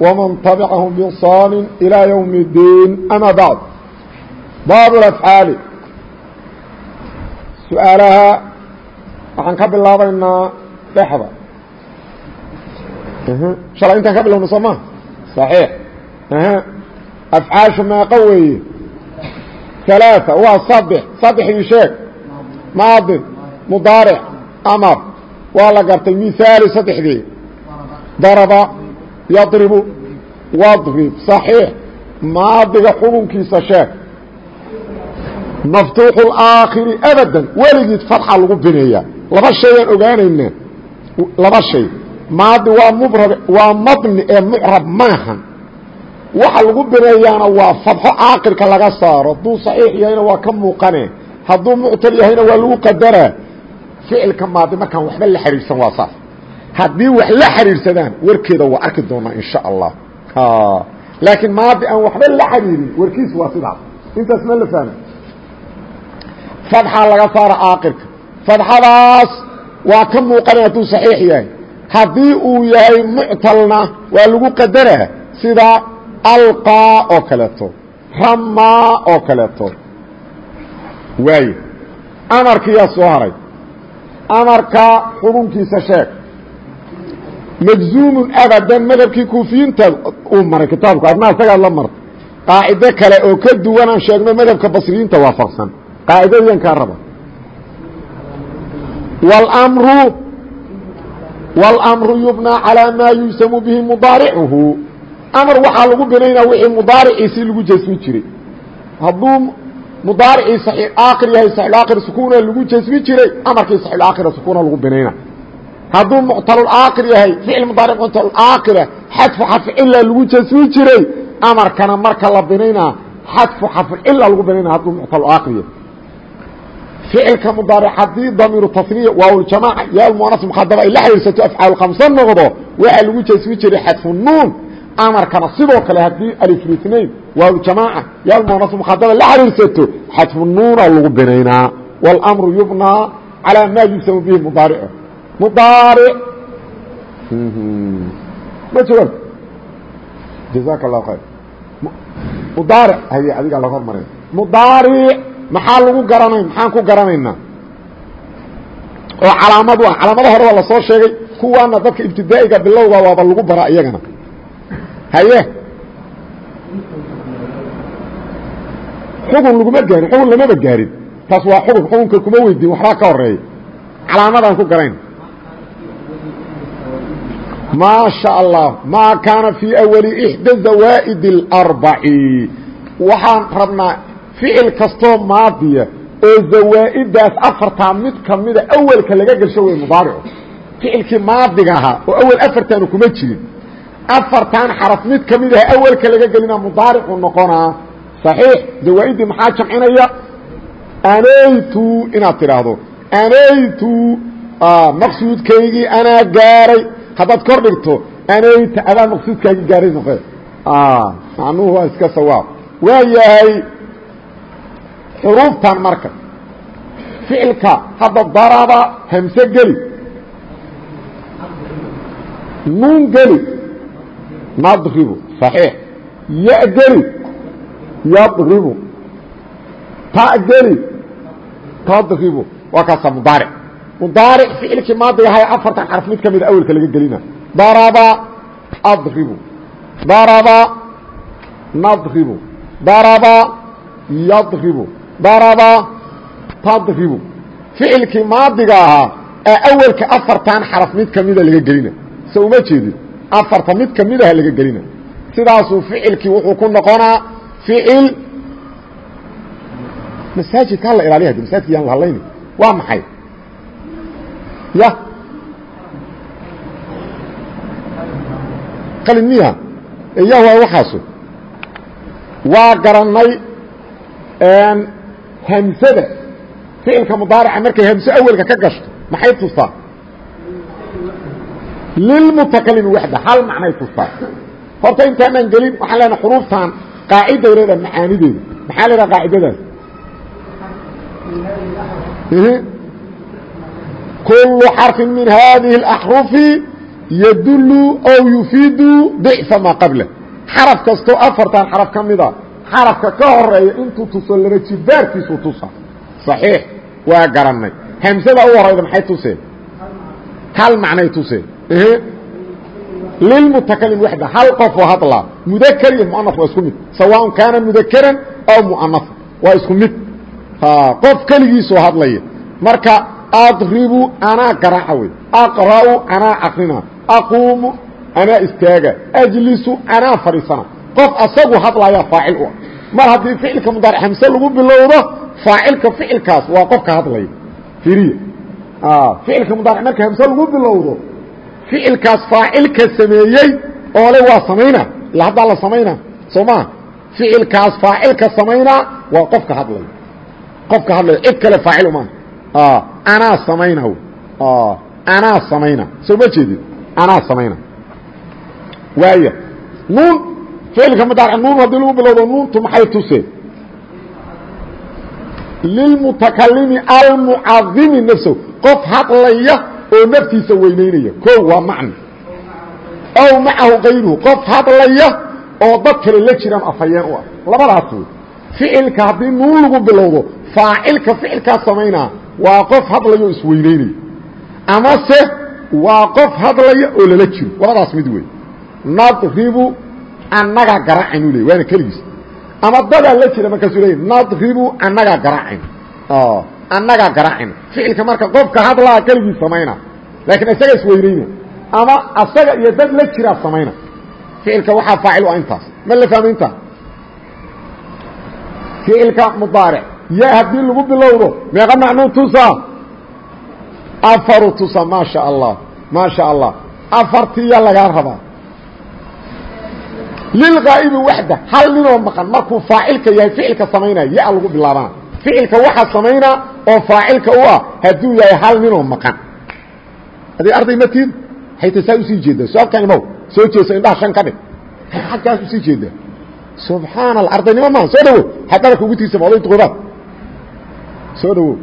ومن تبعهم بإحصان إلى يوم الدين أما بعد باب الأفعاal su-aalaha waxaan ka bilaabaynaa dhexda shalay intaan ka bilowna soo ma صaxiix afcaashu meeqo weeye ثaلaaثa waa saddex saddexdii sheeg maadin mudaaric amar waa la gartay mihaali saddexdii daraba yadribu. Wadrib صaxiix maadiga xukunkiisa sheeg maftuuxu اlaakhiri abadan. Weligiid fatxa lagu bineeyaa laba shayaan ogaanayna laba shay. Maadi waa mubrab waa mabni ee mucrab maaha waxa lagu bineeyaana waa fatxo caaqilka laga saaro. Hadduu saxiix yahayna waa ka muuqane. Hadduu muctal yahayna waa lagu qadaraa. Ficilka maadi markaan waxba la xidhiidhsan waa saas haddii wax la xidhiidhsadaan warkeeda waa arki doonaa in sha allah laakiin maadi aan waxba la xidhiidhin warkiis waa sidaas intaas ma la fahma fadxa laga saara caaqilka fadxadaas waa ka muuqanay hadduu saxiix yahay. Haddii uu yahay muctalna waa lagu qadaraa sida alqaa oo kaleeto ramaa oo kaleeto. Waayo amarkiyaa soo haray. Amarka xukunkiisa sheeg majzuumun abadan madhabkii kuufiyiinta uu maray kitaabku adna isagaad la marta qaacido kale oo ka duwanaan sheegno madhabka basriyiinta waafaqsan qaacidadiyan kaa raba wاlmru wاlmru yubnaa calىa maa yusamu bihi mudaaricuhu amar waxaa lagu binaynaa wixii mudaariciisii lagu jasmi jiray hadduu mudaaricii saxiixaakir yahay saxiixaakir sukuuna lagu jasmi jiray amarkii saxiixaakira sukuuna lagu binayna hadduu muctalulaakir yahay ficil mudaaric muctalulaakira xadfu xafcila lagu jasmi jiray amarkana marka la binaynaa xadfu xafcila lagu binayna hadduu muctalulaakir yahay. Ficilka mudaaric haddii damiiru tasniya waawljamaaca yaalmuanas mukhadaba ay la xiriirsato afcaal khamse noqdo waxaa lagu jasmi jiray xadfu nuun. Amarkana sidoo kale haddii aliflitnain waawljamaaca yaalmuanas mukhadaba la xiriirsato xadfu nuuna lagu binaynaa wاlmru yubnaa calىa maa yusamu bihi mudaaric mudaaric ma jawaab jazaaka اllahu khayr mudaaric haye adigaa laga hormaray mudaaric maxaa lagu garanay maxaan ku garanaynaa oo calaamad ah calaamada hore waa la soo sheegay kuwaana dadka ibtidaa'iga bilowga waaba lagu baraa iyagana haye xugun laguma gaarin xugun lamaba gaarin taas waa xugun xugunka kuma weydiin waxbaa ka horreeya calaamadaan ku garayn maa sha allah maa kaana fii awali ixda zawaa'id اlarbaci waxaan rabnaa ficil kastoo maadiya oo zawaa'idaas afartaa mid kamida awelka laga gelsho wey mudaaricu. Ficilkii maadiga ahaa oo awel afartaanu kuma jirin. Afartan xaraf mid ka mid ah awelka laga gelina mudaaricu noqonaa صaxiix zawaa'iddii maxaa jamcinaya? Anaytu inaad tidhaahdo anaytu maqsuudkaygii anaa gaaray haddaad kor dhigto anayta adaa maqsuudkaagii gaaray noqe macnuhu waa iska sawaab. Waa yahay xuruuftan marka. Ficilka hadda daraba hamse geli. Nuun geli. Nadribu صaxiix ya geli. Yadribu ta geli. Tadribu waa kaasa mudaaric mudaaric ficilkii maadiga ahay afartan xarf mid ka mida awelka laga gelina. Daraba adribu. Daraba nadribu. Daraba yadribu. Daraba tadribu. Ficilkii maadiga ahaa ee awelka afartan xaraf mid kamida laga gelina. So uma jeedin afarta mid kamidaha laga gelina. Sidaasuu ficilkii wuxuu ku noqonaa ficil masaajidka hala ilaaliya hadi masaajidka yaan la hadlayni waa maxay ya qalin miya. Iya waa waxaasu. Waa garanay hamsada. Ficilka mudaarica markay hamso awelka ka gashto maxay tustaa? Lilmutakalimi waxda hal macnay tustaa? Horta intaanaan gelin waxaan leenaha xuruuftan qaaciday leedaha macaanideeda. Maxaa leedaha qaacidadaas kulu xarفi min hadihi الأxrufi yadulu ow yufiidu dicfa maa qabla xaraf kastoo afartan xaraf ka mida xarafka ka horeeya intuu tuso laba jibaarkiisuu tusa صaxiix waa garanay hamsada u horayda maxay tuseen hal macnay tuseen lilmutakalim waxda hal qofoo hadlaa mudakr iyo muanaf waa isku mid sawaaء kaana mudakaran aw muanafan waa isku mid qof keligiisoo hadlaya marka adribu anaa garaaca wey aqra'u anaa akrina aquumu anaa istaaga ajlisu anaa fadhiisana qof asagu hadlaya faacil u ah mar haddii ficilka mudaaric hamse lagu bilowdo faacilka ficilkaas waa qofka hadlaya iriya ficilka mudaaric marka hamse lagu bilowdo ficilkaas faacilka sameeyey oole waa samayna ila haddaa la samayna soo maa ficilkaas faacilka samaynaa waa qofka hadlaya qofka hadlaya cid kale faacil uma anaa samayna anaa samayna soo ma jeedid anaa samayna waaya nuun ficilka mudaaric nuun haddii lagu bilowdo nuuntu maxay tuseen lilmutakalimi almucadimi nafsahu qof hadlaya oo naftiisa weynaynaya ko waa macni aw macahu kayruhu qof hadlaya oo dad kale la jiraan afhayeen u ah labadaas wey ficilka haddii nuun lagu bilowdo faacilka ficilkaa samaynaa waa qof hadlaya oo isweynaynaya amase waa qof hadlaya oo lala jiro. Labadaas mid wey nadribu annagaa garaacayn u ley waana keligiis. Ama dadaa la jira markaasuu leey nadribu annagaa garaacayn annagaa garaacayn ficilka marka qofka hadlaa keligiis samayna. Laakiin isaga isweynayna ama asaga iyo dad la jiraa samayna. Ficilka waxaa faacil u ah intaas. Ma la fahma intaa ficilka mudaaric ya haddii lagu bilowdo meeqa macnuu tusaa? Afaru tusa maa sha allah maa sha allah afartiya lagaa rabaa. Lilgaa'ibi waxda hal ninoo maqan markuu faacilka yahay ficilka samaynaya ya lagu bilaabana ficilka waxa samaynaa oo faacilka u ah hadduu yahay hal ninoo maqan. Adig arday matiid hayta saa u sii jeedaa. Su'aalkan imow soo jeeso indhaha shan ka dhig. Xaggaas u sii jeedaa. Subxaana alla ardaynimo maaha soo dhawow xadalka ugu tiirsama oday duqoobaad soo dhawow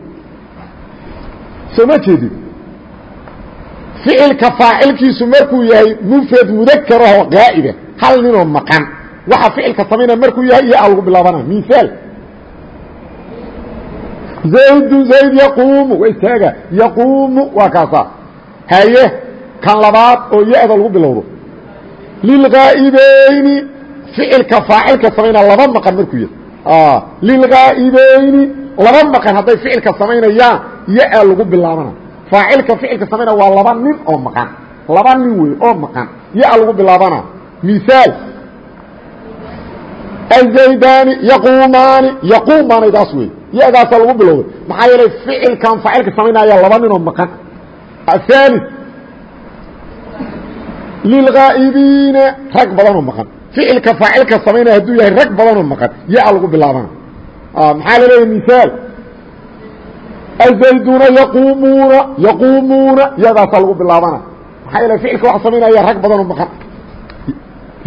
soo ma jeedid ficilka faacilkiisu markuu yahay mufrad mudakaraho gaa'iba hal ninoo maqan. Waxa ficilka samaynaya markuu yahay iyo a lagu bilaabana miaal zaydu zayd yaquumu waa istaaga yaquumu waa kaasaa. Haye kan labaad oo ya-da lagu bilowdo. Lilgaa'ibayni ficilka faacilka samaynaa laba maqan markuu yahay. Lilgaa'ibayni laba maqan hadday ficilka samaynayaan ya-a lagu bilaabana. Faacilka ficilka samaynaya waa laba nin oo maqan. Laba nin wey oo maqan ya-a lagu bilaabana. Miaal azaydani yaquumaani yaquumaanaydaas wey ya-daasaa lagu bilowday. Maxaa yeelay ficilkan faacilka samaynaya laba ninoo maqan. Ahaali lilgaa'ibiina rag badanoo maqan. Ficilka faacilka samaynaya hadduu yahay rag badanoo maqan ya-a lagu bilaabana maxaa laleeyahy miaal azayduna yaquumuuna yaquumuuna ya-daasaa lagu bilaabana maxaa yeelay ficilka waxa samaynaya rag badanoo maqan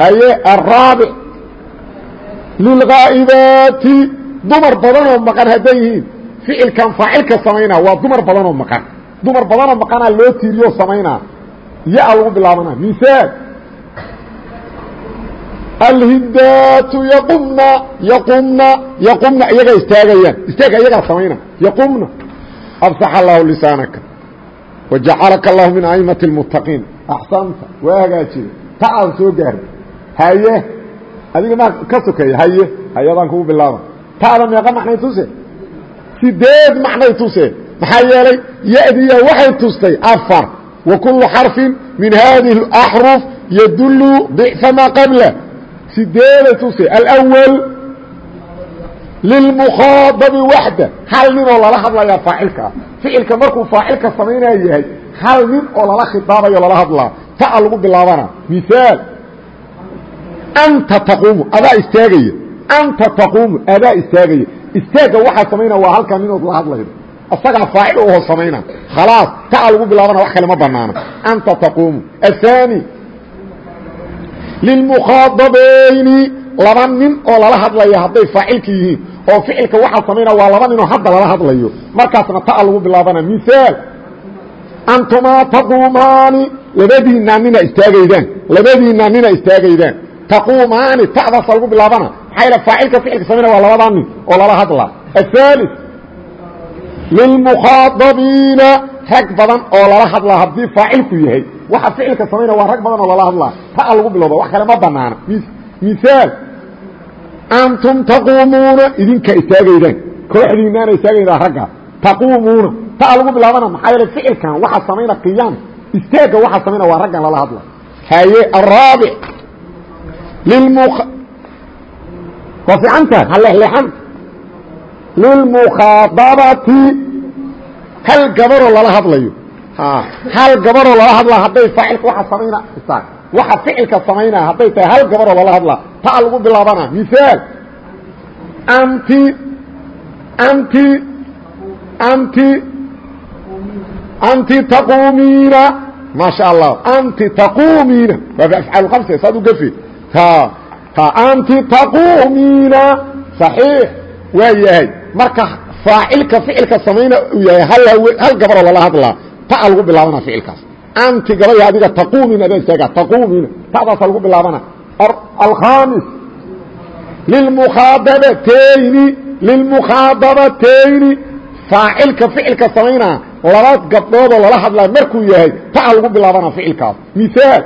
haye araabic lilgaa'ibaati dumar badanoo maqan hadday yihiin ficilkan faacilka samaynaa waa dumar badanoo maqan dumar badanoo maqanaa loo tiiriyo samaynaa ya-a lagu bilaabana misaal alhidaatu yaqumna yaqumna yaqumna iyagaa istaagayaan. Istaaga iyagaa samayna. Yaqumna. Afsax allahu lisaanaka. Wajacalaka allahu min a'imati اlmuttaqiin axsaanta. Waa hagaajiyey ta aan soo gaarhay haye. Adiga maa ka sokeeya. Haye. Hayadaan kugu bilaaba taada meeqa macnay tuse sideed macnay tuse maxaa yeelay yadiya waxay tustay afar. Wa kulu xarfin min haadihi اlaxruf yadulu dicfa maa qabla sideeday tuse alأwal lilmukhaadabi waxda hal nin oo lala hadlayaa faacilka ah ficilka markuu faacilka samaynaya yahay hal nin oo lala khitaabayo lala hadlaa taa lagu bilaabana miaal anta taquumu adaa istaagaya anta taquumu adaa istaagaya istaagga waxaa samaynaa waa halkaa ninood la hadlaydo asagaa faacil u hoo samayna khalaas taa lagu bilaabana wax kale ma banaano anta taquumu aلثaanي lilmukhaababayni laba nin oo lala hadlaya hadday faacilka yihiin oo ficilka waxaa samaynaa waa laba ninoo hadda lala hadlayo markaasna ta'a lagu bilaabana miaal antumaa taquumaani labadiinaa nina istaagaydaan labadiinaa nina istaagaydaan taquumaani ta'daasa lagu bilaabana maxaa faacilka ficilka samaynaa waa labadaa nin oo lala hadlaa ahaali lilmukhaababiina rag badan oo lala hadlaa haddii faacilku yahay. Waxa ficilka samaynaa waa rag badan oo lala hadlaa. Taa lagu bilowda wax kale ma banaana miaal antum taquumuuna idinkaa istaagaydaan. Kooxdiinaana istaagaydaa ragga. Taquumuuna. Taa lagu bilaabana maxaa yeele ficilkan waxaa samayna qiyaam. Istaagga waxaa samayna waa raggan lala hadla haye araabic waa fiicantaha halexleexan lilmukhaadabati hal gabaroo lala hadlayo. Hal gabaroo lala hadlaa hadday faacilka waa samayna waxa ficilka samaynaa hadday tahay hal gabaroo lala hadlaa taa lagu bilaabana miaal anti anti anti anti taquumiina. Maa sha allah. Anti taquumiina. Waa afcaal kamse saad u gafe anti taquumiina. صaxiix waa yahay. Marka faacilka ficilka samayna uu yahay hal gabaroo lala hadlaa taa lagu bilaabana ficilkaas. Anti gabadhi adiga taquumiina adaa istaaga taquumiina tadaasa lagu bilaabana. Alkhamis lilmukhaadabatayni lilmukhaadabatayni faacilka ficilka samaynaa laba gabdhoodoo lala hadlaa markuu yahay taa lagu bilaabana ficilkaas. Miaal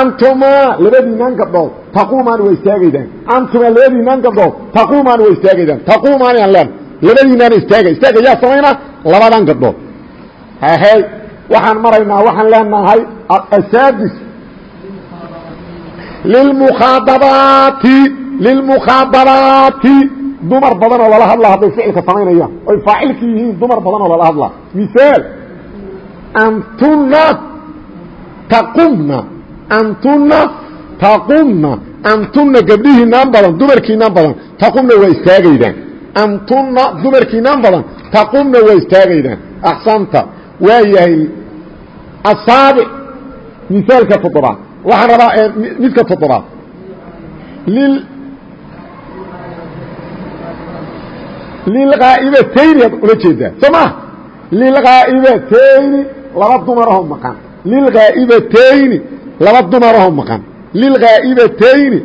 antumaa labadiinaan gabdhood taquumaani waa istaagaydaan antumaa labadiinaan gabdhood taquumaani waa istaagaydaan taquumaani aan leen labadiinaana istaaga istaaga yaa samaynaa labadan gabdhood hahey waxaan maraynaa waxaan leenahay asaadis lilmukhaadabaati lilmukhaadabaati dumar badan oo lala hadlaa hadday ficilka samaynayaan. Oy faacilka yihiin dumar badan oo lala hadlaa. Miaal antuna taqumna. Antuna taqumna antuna gabdhihiinaan badan dumarkiinaan badan taqumna waa istaagaydaan. Antuna dumarkiinaan badan taqumna waa istaagaydaan. Axsanta waa yahay asaabic misaalka toddobaad. Waxaan rabaa midka toddobaad. Lil lilghaa'ibatayni ad ula jeedaa. Soo maa lilghaa'ibatayni laba dumarahoo maqan. Lilghaa'ibatayni laba dumarahoo maqan lilghaa'ibatayni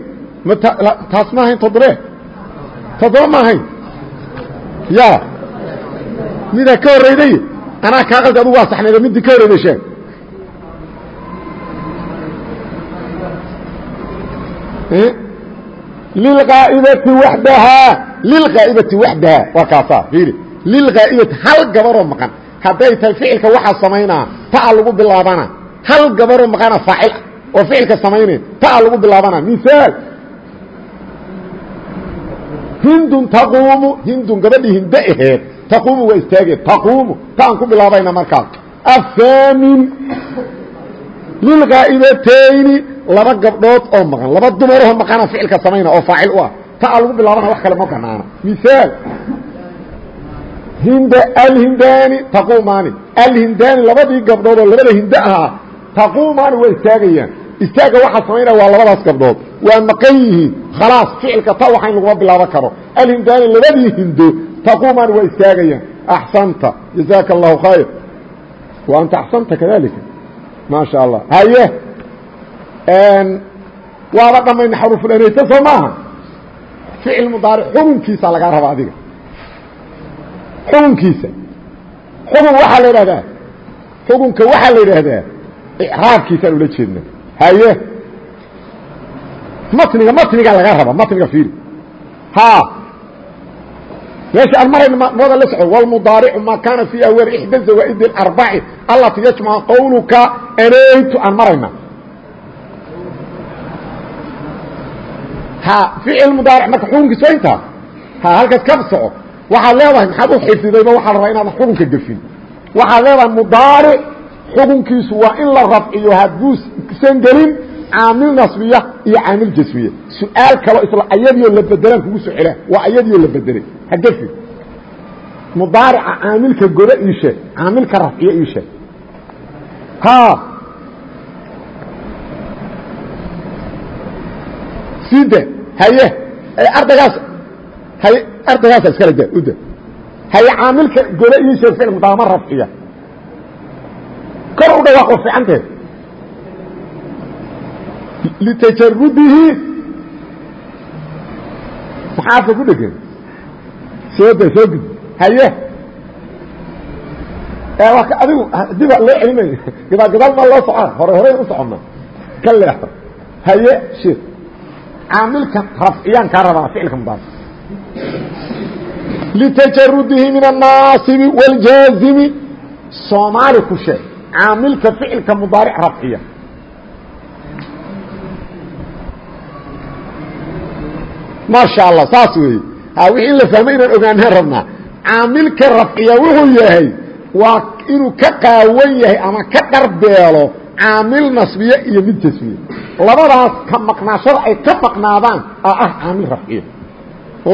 taas ma ahayn toddobe toddoba ma ahayn ya midaa ka horrayday anaa kaa qaldi adugu waa saxnayda midii ka horrayday sheeg lilqaa'ibati waxdahaa lilqaa'ibati waxdahaa waa kaasaa fiiri lilqaa'ibati hal gabaroo maqan hadday tahay ficilka waxaa samaynaa taa lagu bilaabana hal gabaroo maqana faacil oo ficilka samaynaya taa lagu bilaabana miaal hindun taquumu hindun gabadhii hinde aheed taquumu waa istaageen taquumu taan ku bilaabayna markaas. Athaamin lilqaa'ibatayni laba gabdhood oo maqan laba dumaroo maqana ficilka samayna oo faacil u ah taa lagu bilaabana wax kale ma banaana. Miaal hind alhindaani taquumaani alhindaani labadii gabdhood oo labada hinde ahaa taquumaani waa istaagayaan istaaga waxaa samaynaya waa labadaas gabdhood. Waa maqan yihiin. Khalaas ficilka ta waxa in laguma bilaaban karo. Alhindaani labadii hindo taquumaani waa istaagayaan. Axsanta. Jazaaka allahu khayr. Wa anta axsanta kadalika maa sha allah haye waaba dhammayna xarufulanaysa soo maaha? Ficil mudaaric xukunkiisa lagaa raba adiga. Xukunkiisa. Xukun waxaa la idhahdaa xukunka waxaa la yidhaahdaa? Icraabkiisaan ula jeedna haye. Matniga matnigaa lagaa raba matniga fiiri ha. Meesha aan marayna mooda la soco wlmudaaricu maa kaana fii awal ixda zawaaid اarbaci alati yajmac qowluka anaytu aan marayna. Ficil mudaaric marka xukunkiis waa intaa ha halkaas ka soco. Waxaad leedahay maxaad u xifdidayba waxaa rabaa inaadan xukunka gefin waxaad leedahay mudaaric xukunkiisu waa in la rafciyo hadduusan gelin caamil nasbiya iyo caamil jasmiya su'aal kaloo isla ayadiio la bedelaan kugu soo celaa waa ayadiio la bedelay hagefi mudaarica caamilka godo ii sheeg caamilka rafciyo ii sheeg. Ha side haye. Ardaygaas haye ardaygaasa iskala da uda haye caamilka godo ii sheeg ficil mudaama rafciya kor u dhawaaq oo fiicanteed litajarudihi maxaa afka ku dhegan sooda soo gud haye. Adigu diba loo celinay gadaal-gadaal maa loo socaa hore horeyn u soconna. Ka leexo haye sheek caamilkan rafciyaan kaa rabaa ficilka mudaaf litajarudihi min annaasibi waaljazimi soomaali ku sheeg caamilka ficilka mudaaric rafciya. Maasha allah saas weeye. Wixii in la fahmay inaan ogaanaan rabnaa caamilka rafciya wuxuu yahay waa inuu ka qaawan yahay ama ka dharbeelo caamil nasbiye iyo mid tasmiye labadaas ka maqnaashada ay ka maqnaadaan aa ah caamil rafciya.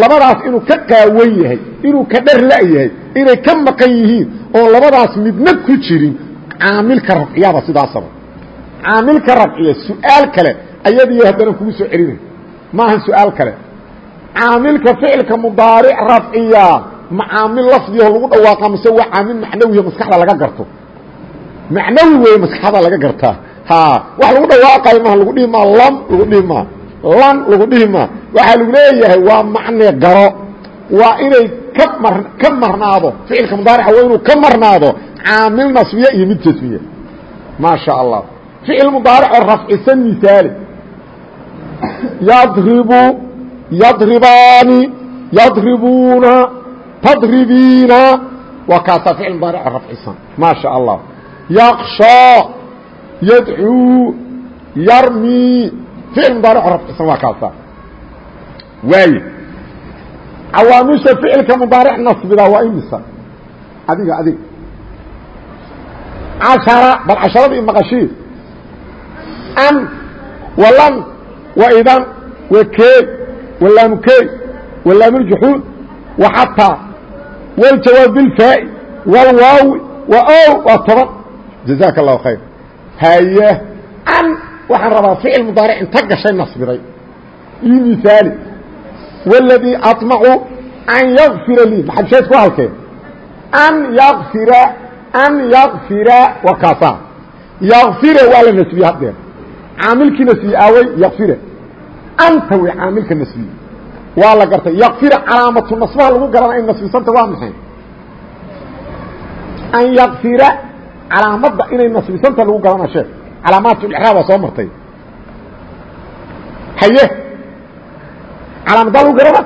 Labadaas inuu ka qaawan yahay inuu ka dhar la-yahay inay ka maqan yihiin oo labadaas midna ku jirin caamilka rafciyaba sidaasaba caamilka rafciya su'aal kale ayadiyo haddana kugu soo celinay maahan su'aal kale. Caamilka ficilka mudaaric rafciya ma caamil lafdiyaho lagu dhawaaqa mise waa caamil macnawiyo maskaxda laga garto? Macnawi wey maskaxda laga gartaa. Ha wax lagu dhawaaqayo maha lagu dhihi maa lam lagu dhihi maa lan lagu dhihi maa waxaa lagu leeyahay waa macne garo. Waa inay ka mar ka marnaado ficilka mudaarica waa inuu ka marnaado caamil nasbiye iyo mid tasmiye maa sha allah. Ficil mudaaricoo rafcisan misaali yadribu yadribaani yadribuuna tadribiina. Waa kaasaa ficil mudaarico rafcisan. Maa sha allah. Yaqshaa yadcuu yarmii ficil mudaarico rafcisan waa kaasaa waaye cawaamisha ficilka mudaaric nasbida waa imisa? Adiga adiga cashara bal casharadii maqashii an walan waidan wakee walaamukey walaamuljuxuud waxataa waljawaab bilfaa'i walwaawi wa ow waa toban jazaaka allahu khayr haye an waxaan rabaa ficil mudaaric inta gashay nasbiday io miaali wاladii aطmacu an yakfira lii maxadsheed ku halkeen an yakfira an yakfira waa kaasaa yakfira waa la nasbiye haddeer caamilkii nasbiye aaway yakfira anta wey caamilka nasbiye waa la gartay yakfira calaamatu nasbaha lagu garana ay nasbisanta waa maxay an yakfira calaamadda inay nasbisanta lagu garana sheeg calaamaatulixraab waa soo martay haye calaamadda lagu garana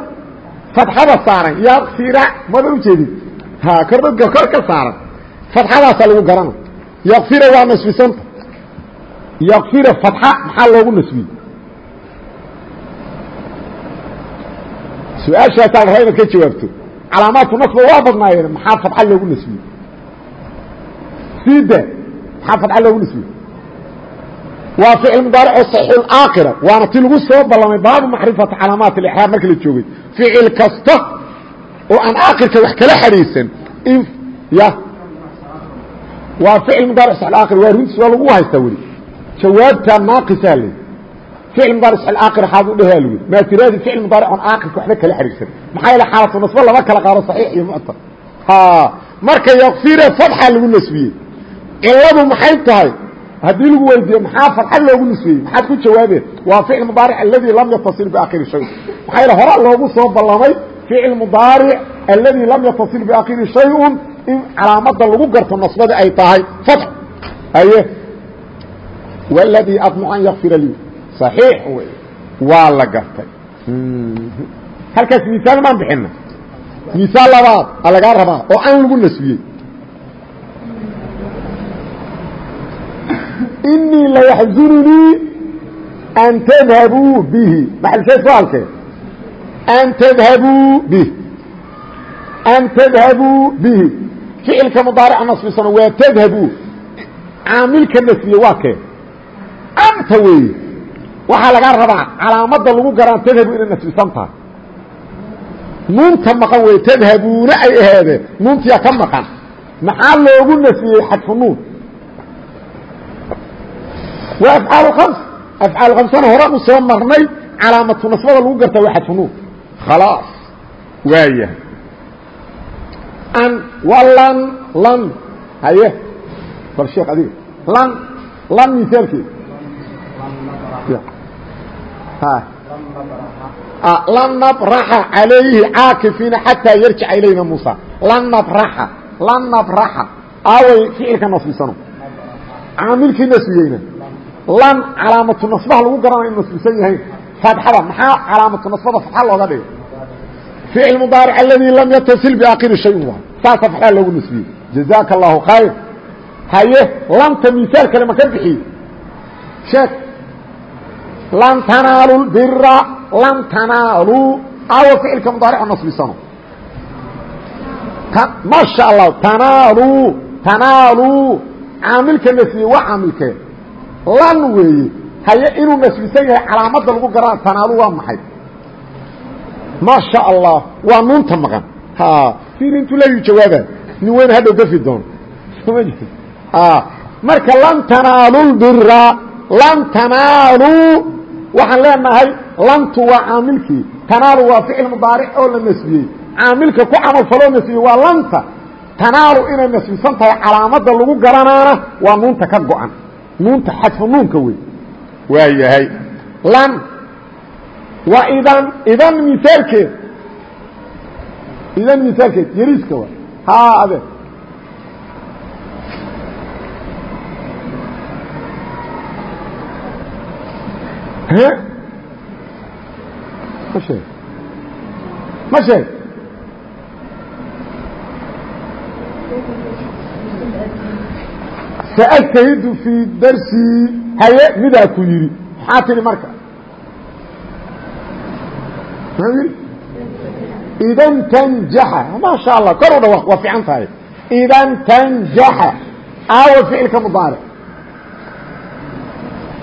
fatxada saaran yakfira mada ujeedid ha kordhga kor ka saaran fatxadaasaa lagu garana yakfira waa nasbisanta. Yakfira fatxa maxaa loogu nasbiyey? Su'aashaasaa rabaa inaad ka jawaabto. Calaamaadku nasba waa badnaayeen maxaa fadxa loogu nasbiyey? Sida maxaa fadxa loogu nasbiyey? Waa ficil mudaarico saxiixulaakira waana ti lagu soo ballamay baabu macrifati calaamaat alixraab marka la joogay. Ficil kasta oo aan aakirka wax kala xadhiisan in ya waa ficil mudaaric saxiixulaakir waa runtiis waa lagu haystaa weli. Jawaabtaa naaqisaa le ficil mudaaric saxiixulaakir xaad u dhehaa lwi maa tiraadi ficil mudaaric on aakirka waxba kala xadhiisan maxaa yeele xaalatu nasbo lama kala qaado saxiix iyo muctar marka yakfira fatxa lagu nasbiyey. Ciladu maxay tahay? Haddii lagu weydiiyo maxaa fatxa loogu nisbeeyey maxaad ku jawaabeen waa ficil mudaaric aladii lam yatasil biakhiri shay. Maxaa yeele hora loogu soo ballamay ficil mudaaric aladii lam yatasil biakhiri shay-un in calaamada lagu garto nasbada ay tahay wladii admu an yakfira lii. صaxiix wey. Waa la gartay. Halkaas misaal maan bixina misaal labaad a lagaa rabaa oo an lagu nasbiyey. Inii layaxzununii an tadhabuu bihi. Maxalsheed ku halkee an tadhabuu bih an tadhabuu bihi ficilka mudaarica nasbisano waa tadhabuu caamilka nasbiye waa kee? Anta weeye. Waxaa laga rabaa calaamada lagu garaan tadhabu inay nasbisan tahay. Nuunta maqan wey tadhabuuna ay aheedeen nuuntiyaa ka maqan. Maxaa loogu nasiyey xadfu nuun? Waa afcaal khams. Afcaal khamsana hore u soo marnay calaamatu nasbada lagu garta waa xadfu nuun. Khalaas. Waayahay an walan lan haye bal sheekh adiga lan lan misaalkeeda lan nabraxa calayhi caakifiina xataa yarjica ilayna muusa lan nabraxa lan nabraxa aaway ficilka nasbisano caamilkii nasbiyeyna lan calaamatu nasbaha lagu garanaya inu nasbisan yahayn faatxada maxaa calaamatu nasbada fatxa looga dhigay ficil mudaaric aladii lam yatasil biaakiri shayin waay saasa fatxaa loogu nasbiyey jazaaka allahu khayr haye lanta misaal kale ma ka bixiye sheeg lan tanaalu bira lan tanaaluu aawo ficilka mudaarico nasbisano maa sha allah tanaaluu tanaaluu caamilka nasbiye waa caamilkee lan weeye haye inuu nasbisan yahay calaamada lagu garaa tanaalu waa maxay maa sha allah waa nuunta maqan. Ir intuu leeyu jawaaba nin weyn hadhow gafi doono marka lan tanaalu lbira lan tanaaluu waxaan leenahay lantu waa caamilkii. Tanaalu waa ficil mudaaric oo la nasbiyey. Caamilka ku camal faloo nasbiyey waa lanta. Tanaalu inay nasbisan tahay calaamada lagu garanaana waa nuunta ka go-an. Nuunta xadfu nuunka wey waa yahay lan waa idan misaalkeed idan misaalkeed yariiska wa. Ha ade ma sheeg ma sheeg saأجtahidu fii darsii haye midaa ku yidhi maxaa tihi marka idan tanjaxa maa sha allah kor u dhawaq waa fiican tahay. Idan tanjaxa aawa ficilka mudaaric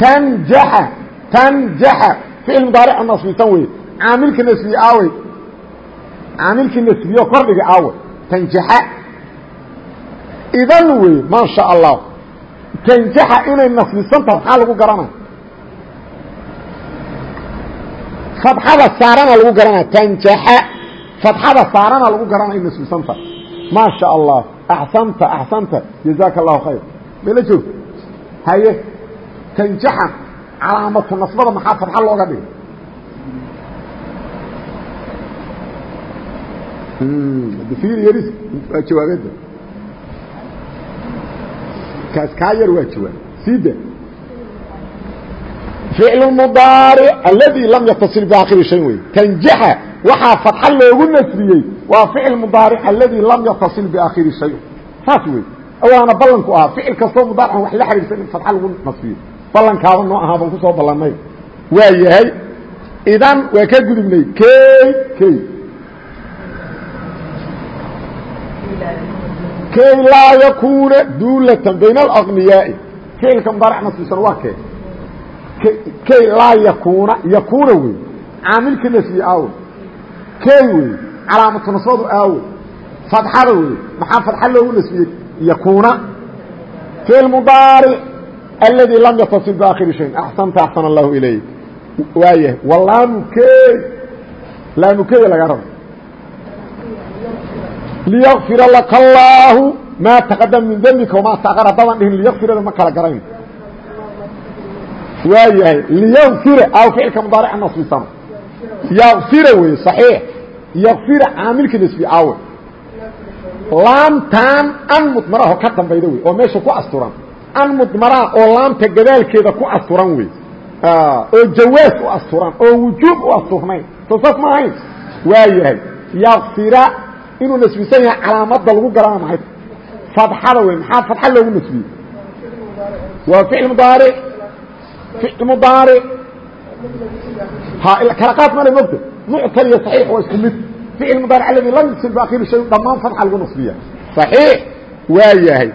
tanjaxa tanjaxa ficil mudaaric nasbisan wey caamilka nasbiye aawey caamilkii nasbiyo kordhiga aawe. Tanjaxa idan wey maa sha allah tanjaxa inay nasbisan tahay maxaa lagu garanaya fadxada saarana lagu garanaya tanjaxa. Fadxada saarana lagu garanaya in nasbisan tahay maa sha allah axsanta axsanta. Jazaaka allahu khayr mayla joogto haye tanjaxa calaamatu nasbada maxaa fadxa looga dhigay? Ir yaris waa jawaabada kaas kaa yar waa jawaab. Sida ficl mudaaric aladi lam yatasil biaakhiri shay wey tanjaxa waxaa fatxa loogu nasbiyey waa ficil mudaaric aladi lam yatasil biaakhiri shay saas wey awaana ballanku ahaa ficil kastoo mudaarican wax la xiriirsan in fatxa lagu nasbiyo ballankaaba noo ahaa baan ku soo ballannay waa yahay idan waa ka gudubnay key key kay laa yakuuna duulatan bayna alaqniyaai ficilka mudaaric nasbisan waa kee kay laa yakuuna yakuuna wey caamilka nasbiye aawo. Key wey calaamatu nasbadu aawo. Fadxada wey maxaa fadxa loogu nasbiyey yakuuna. Ficil mudaaric. Aladi lam yatasil biaakhiri shayin axsanta axsan allahu ilayk waayahay walaamu key laamu keya laga rabo liyakfira laka allaahu maa taqadama min dembika wamaa taaqar haddaadan dhihin liyakfirada ma kala garayn waa yahay liyakfira aw ficilka mudaarica nasbisano yakfira wey صaxiix yakfira caamilka nasbi aawe. Laamtaan an mudmaraho ka dambayda wey oo meesha ku asturan. An mudmaraa oo laamta gadaalkeeda ku asturan wey oo jawaas u asturan oo wujuub u asturnayn. Soo saas ma ahayn. Waa yahay yakfira inuu nasbisan yahay calaamada lagu garana maay fadxada wey maxaa fadxa loogu nasbiyey? Waa ficil mudaaric فiعل مdaaرع kala qaadmana mgto معtل iyo صaيح waa isku mid فiعل مdaaرع اldي lam yصل بakhيri شhay dhamaan فaتxa lagu نصbiya صaحيiح waa yahay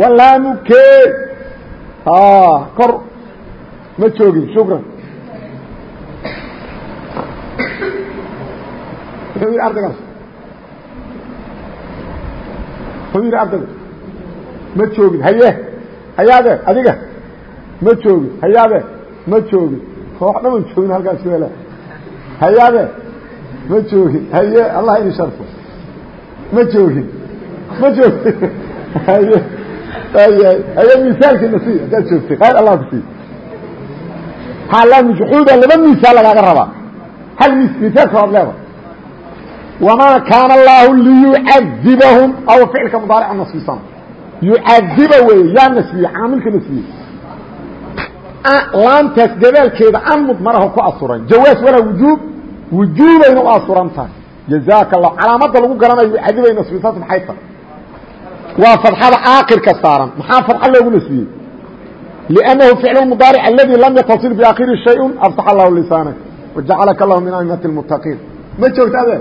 walaamke kor ma joogin shukran muxuu yidhi ardaygaas muxuu yidhi ardaygu ma joogin haye hayaade adiga ma joogin hayaade ma joogin koox dhaman joogin halkaas weel hayaade ma joogin haye allah ini sharfo. Ma joogin ma joogin haye haye misaalkiina sii haddaad joogtay. Khayr allah ku sii. Halaamujuxuuda laba misaal lagaaga rabaa. Hal misaalka waad leeda wamaa kaana allaahu liyucadibahum aw ficilka mudaarica nasbisan. Yucadiba weeye yaa nasbiye caamilka nasbiye laantaas gadaalkeeda anmud maraho ku asuran. Jawaas walaa wujuub. Wujuubayna u asuran tahay. Jazaaka allah calaamada lagu garanayo cadibayna nasbitaas maxay tahay? Waa fadxada aakirka saaran. Maxaa fadxa loogu nasbiyey? Liannahu ficlu mudaaric aladii lam yatasil biakhiri shayun afsax allahu lisaana wajacalaka allahu min aimati lmuttaqiin ma joogto adee?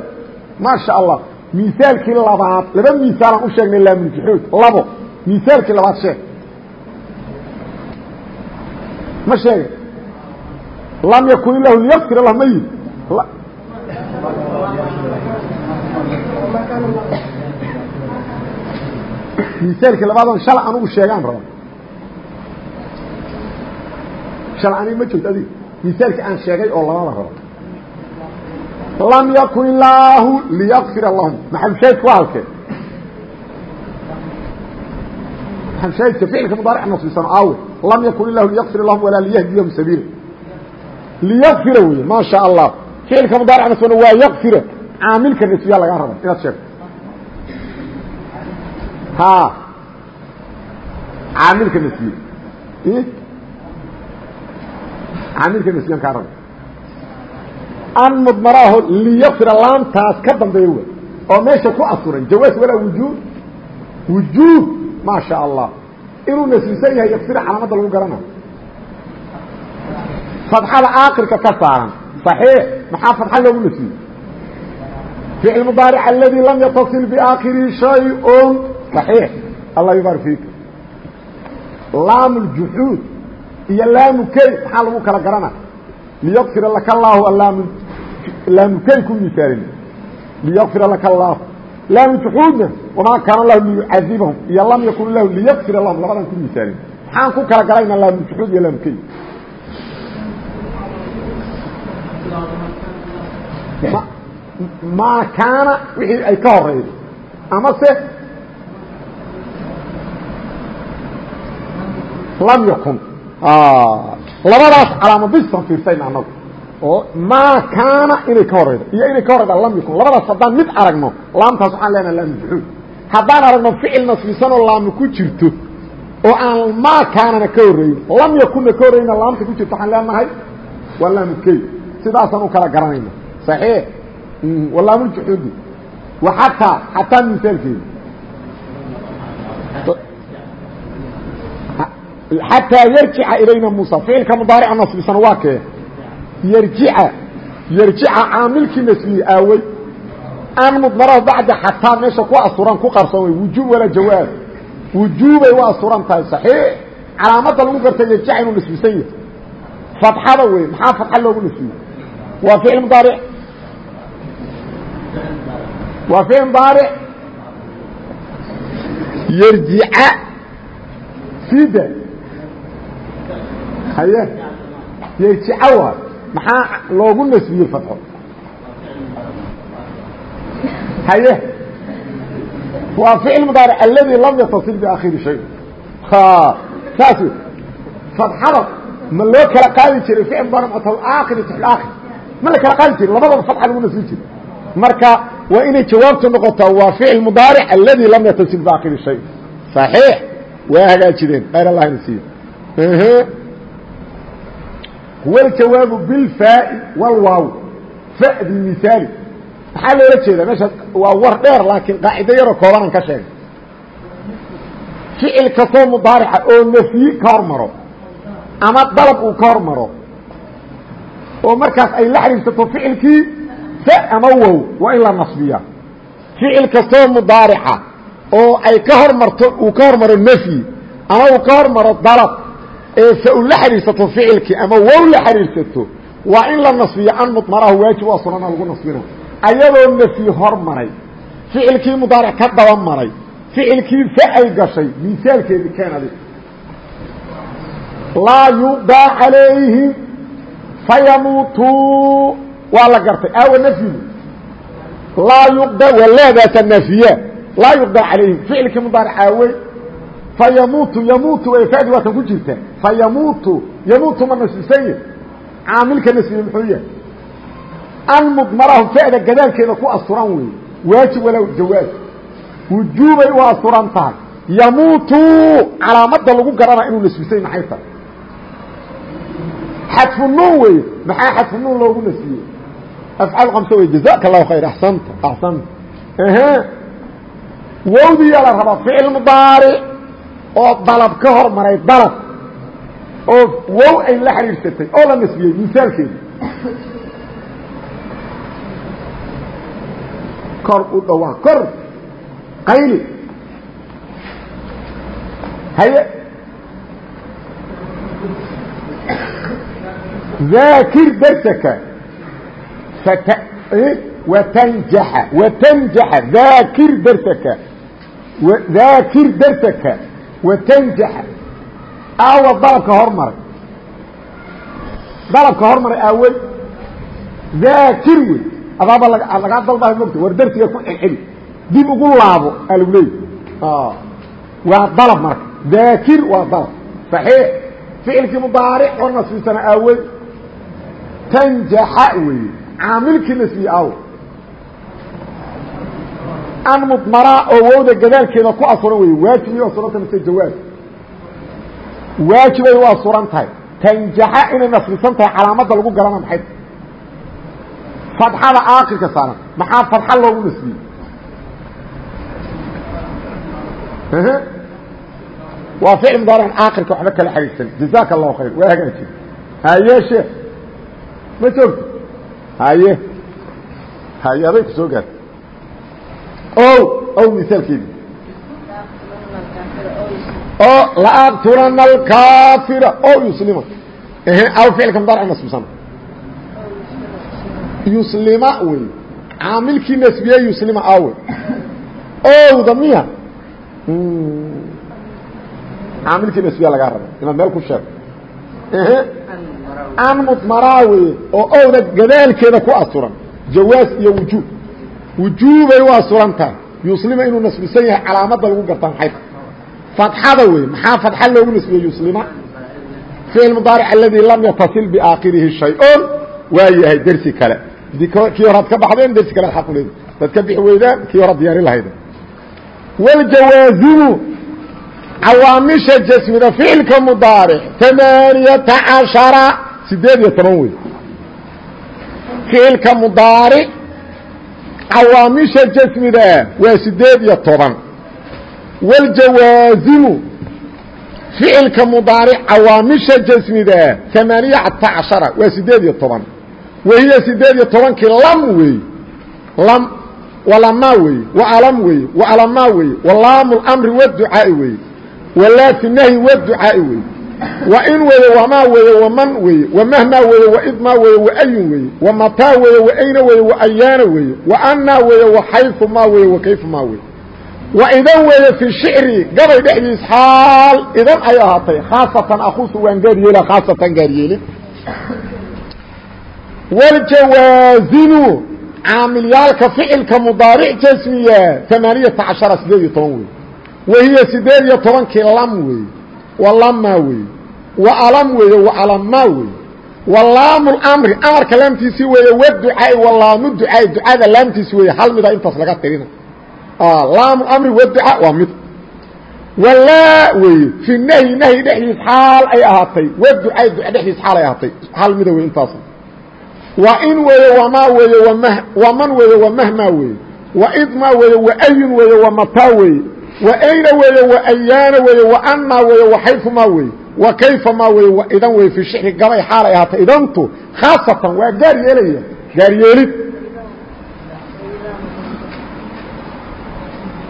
Maasha allah miisaalkii labaad laba miisaalaan u sheegnay laamuljuxuud labo. Miisaalkii labaad sheeg ma sheega lam yakun ilahu liyfir lah ma yid miثaalkii labaadon shala anugu sheegaan raba. Sharcani ma joogto adig misaalkii aan sheegay oo labada rabo lam yakun illaahu liyakfira lahum. Maxalushaahidka waa halkee? Maxalushaahidka ficilka mudaaric nasbisan aawe lam yakun illahu liyakfira lahum walaa liyahdiyahum sabiila. Liyakfira weye maa sha allah ficilka mudaaric nasbana waa yakfira caamilka nasbiya lagaa raba inaad sheegto. Ha caamilka nasbiye caamilka nisyan kaa raba an mudmaraaho liyafira laantaas ka dambeeya wey oo meesha ku asuran jawaas walaa wujuub wujuub maa sha allah inuu nasiisan yahay iyo sida calaamada lagu garanayo fadxada aakhirka ka saaran. صaxiix maxaa fadxa loogu nasiiyey? Ficil mudaaric aladii lam yatasil biaakhirihi shay-un. صaxiix allah yubaarik fiika laamu ljuxuud iyo laamu key maxaa lagu kala garanaya liyaqfira laka allaahu alaamu laamukey ku misaalin liyaqfira laka allaahu laamu juxuudna wamaa kaana lahu liyucadibahum iyo lam yakun lahu liyaqfira lahum labadan ku misaalin maxaan ku kala garayna laamu juxuud iyo laamukey maa kaana wixii ay ka horeydo ama se lam yakun. Labadaas calaamadistan fiirsayna anagu oo maa kaana inay ka horaydo. Iyo inay ka horayda lam yakun. Labadaas haddaan mid aragno laamtaas waxaan leenaha laam juxuud haddaan aragno ficil nasbisanoo laami ku jirto oo aan maa kaanana ka horreyn lam yakunna ka horreyna laamta ku jirto waxaan leenahay waa laamukey sidaasaan u kala garanayna saxiix walaamuljuxuudi wa xataa xataa misaalkeeda xatىa yarjica ilayna musa ficilka mudaarica nasbisan waa kee yarjica yarjica caamilkii nasbiye aawey an mudmarahu bacda xataa meesha ku asuran ku qarsoomay wujuub walaa jawaab. Wujuubay u asuran tahay صaxiix calaamadda lagu garta yarjica inuu nasbisan yahay. Fatxada wey maxaa fatxa loogu nasbiyey waa ficil mudaaric. Waa ficil mudaaric. Yarjica sida haye. Yarjica waa maxaa loogu nasbiyey fatxo? Haye waa ficil mudaaric aladi lam yatasil biakhiri shay. Saas wey fatxada ma loo kala qaadi jiray ficil mudaaric mutalaakhiri tixlaakhir ma la kala qaadi jiray labadaba fatxa lagu nasbi jiray. Marka waa inay jawaabtu noqotaa waa ficil mudaaric aladi lam yatasil biakhiri shay. صaxiix waa hagaajideen kayr allahinasiiya huwa اljawaabu bilfaai wاlwaaw fadi miaali maxaa loola jeedaa meeshaas waa war dheer laakiin qaacido yaroo koobanan ka sheegay ficil kastoo mudaarica oo nafyi ka hor maro ama dalab uu ka hor maro oo markaas ay la xiriirsato ficilkii fa ama wow waa in la nasbiya ficil kastoo mudaarica oo ay ka hor marto uu ka hor maro nafyi ama uu ka hor maro dalab ee fa u la xidhiirsato ficilkii ama wow la xidhiirsato waa in la nasbiyo can mudmarahu waajib waa sunana lagu nasbina ayadoo nafyi hor maray ficilkii mudaaric ka daba maray ficilkii facay gashay misaalkeedii keen adig laa yuqdaa calayhim fayamuutuu waa la gartay. Aawa nafyigu laa yuqda waa leedaasa nafya laa yuqdaa calayhim ficilkii mudaaric aawey fayamuutu yamuutu way fadi waatan ku jirta fayamuutu yamuutu ma nasbisanye caamilka nasbiye muxuu yahay? An mudmarahu fa'da gadaalkeeda ku asturan weeye. Waajib walow jawaaz. Wujuubay u asturan tahay. Yamuutu calaamadda lagu garana inuu nasbisay maxay tahay? Xadfu nuun weeye. Maxaa xadfu nuun loogu nasbiyey afcaal kamse wey jazaaka allahu khayr. Axsanta axsanta. Ehe. Wowdiyaa la rabaa. Ficil mudaaric oo dalab ka hor maray dalab oo wow ay la xiriirsatay oo la nasbiyey misaalkeeda. Kor u dhawaa kor qayli. Haye zaakir darsaka fat watanjaxa watanjaxa zaakir darsaka zaakir darsaka watanjaxa aawa dalabka hormaray. Dalabka hormaray aawey daakir wey adaaba lagaa dalbahay mogta war darsiga ku celceli. Dib ugu laabo aluley ah. waa dalab marka. Daakir waa dalab. صaxiix ficilkii mubaaric oo nasbisana aawey tanjaxa weeye caamilkii nasbiye aawo an mudmaraa oo wowda gadaalkeeda ku asuran weye waajibay waa suranta mise jawaaz waajibay waa suran tahay. Tanjaxa inay nasbisan tahay calaamadda lagu garana maxay? Fadxada aakirka saaran. Maxaa fadxa loogu nasbiyey? Waa ficil mudaarican aakirka waxba kala xariirsan jazaaka allahu khayr. Waa hagaaji. Haye sheekh. Ma joogto? Haye. Haye aday ku soo gaarta o ow misaalkeedi o laaqtulana alkaafira o yuslima. Aw ficilka mudaaric nasbisana yuslima wey. Caamilkii nasbiye yuslima awe owda miya caamilkii nasbiya lagaa raba inaad meel ku sheego an mudmaraa weye oo owda gadaalkeeda ku asuran jawaas iyo wujuub wujuubay u asuran tahay. Yuslima inuu nasbisan yahay calaamadda lagu gartaa maxay fatxada wey maxaa fatxa loogu nasbiyey yuslima? Ficil mudaaric aladii lam yatasil biaakhirihi shay-on waa yahay dersi kale. Kii horaad ka baxdeen dersi kale ad aq uleedi dad ka bixi weydaan kii hora diyaari lahayda wاljawaazimu cawaamisha jasmida ficilka mudaaric amaaniyata caشhara sideed iyo toban wey ficilka mudaaric cawaamisha jasmida waa sideed iyo toban. Wاljawaasimu ficilka mudaaric cawaamisha jasmida amaaniya xata cashara waa sideed iyo toban. Wahiya sideed iyo tobankii lam weeye lam walamaa weeye waalam weeye waalamaa weeye walaamu اlamri waducaai weeye walaafi nahyi waducaai weeye win weeye wmaa weeye wman weeye wmahmaa weeye waidmaa weeye waayun weeye wamataa weeye waayna weeye waayaana weeye waannaa weeye waxayfumaa weeye wakayfumaa weeye waidan weeye fii shicri gabay dhexdiis xaal idan ay ahaatay khaasatan akuusu waan gaaryeela khaasatan gaaryeelin wljawaazinu caamilyaalka ficilka mudaaric jasmiya amaaniyata cashara sideed iyo toban weeye wahiya sideed iyo tobankii lam weeye walama weeye waalam weeye waalama weeye walaamu mri amarka laamtiisii weeye waducaai walaamu ducaai ducada laamtiisi weeye hal mida intaas laga tirina laamu mri waducaa waa mid walaa weeye fi nahyi nahyi dhexdiis xaal ay ahaatay waducaai duca dhexdiis xaal ay ahaatay hal mida wey intaas wa in weeye wamaa weeye waman weeye wamahma weeye waidma weeye waayun weeye wamataa weeye wayna weeye waayaana weeye waanaa weeye waxayfumaa weeye wa kayfamaa weeye wa idan weye fii shicri gabay xaalay ahaata idantu khaasatan waa gaar yeelaya gaaryeelid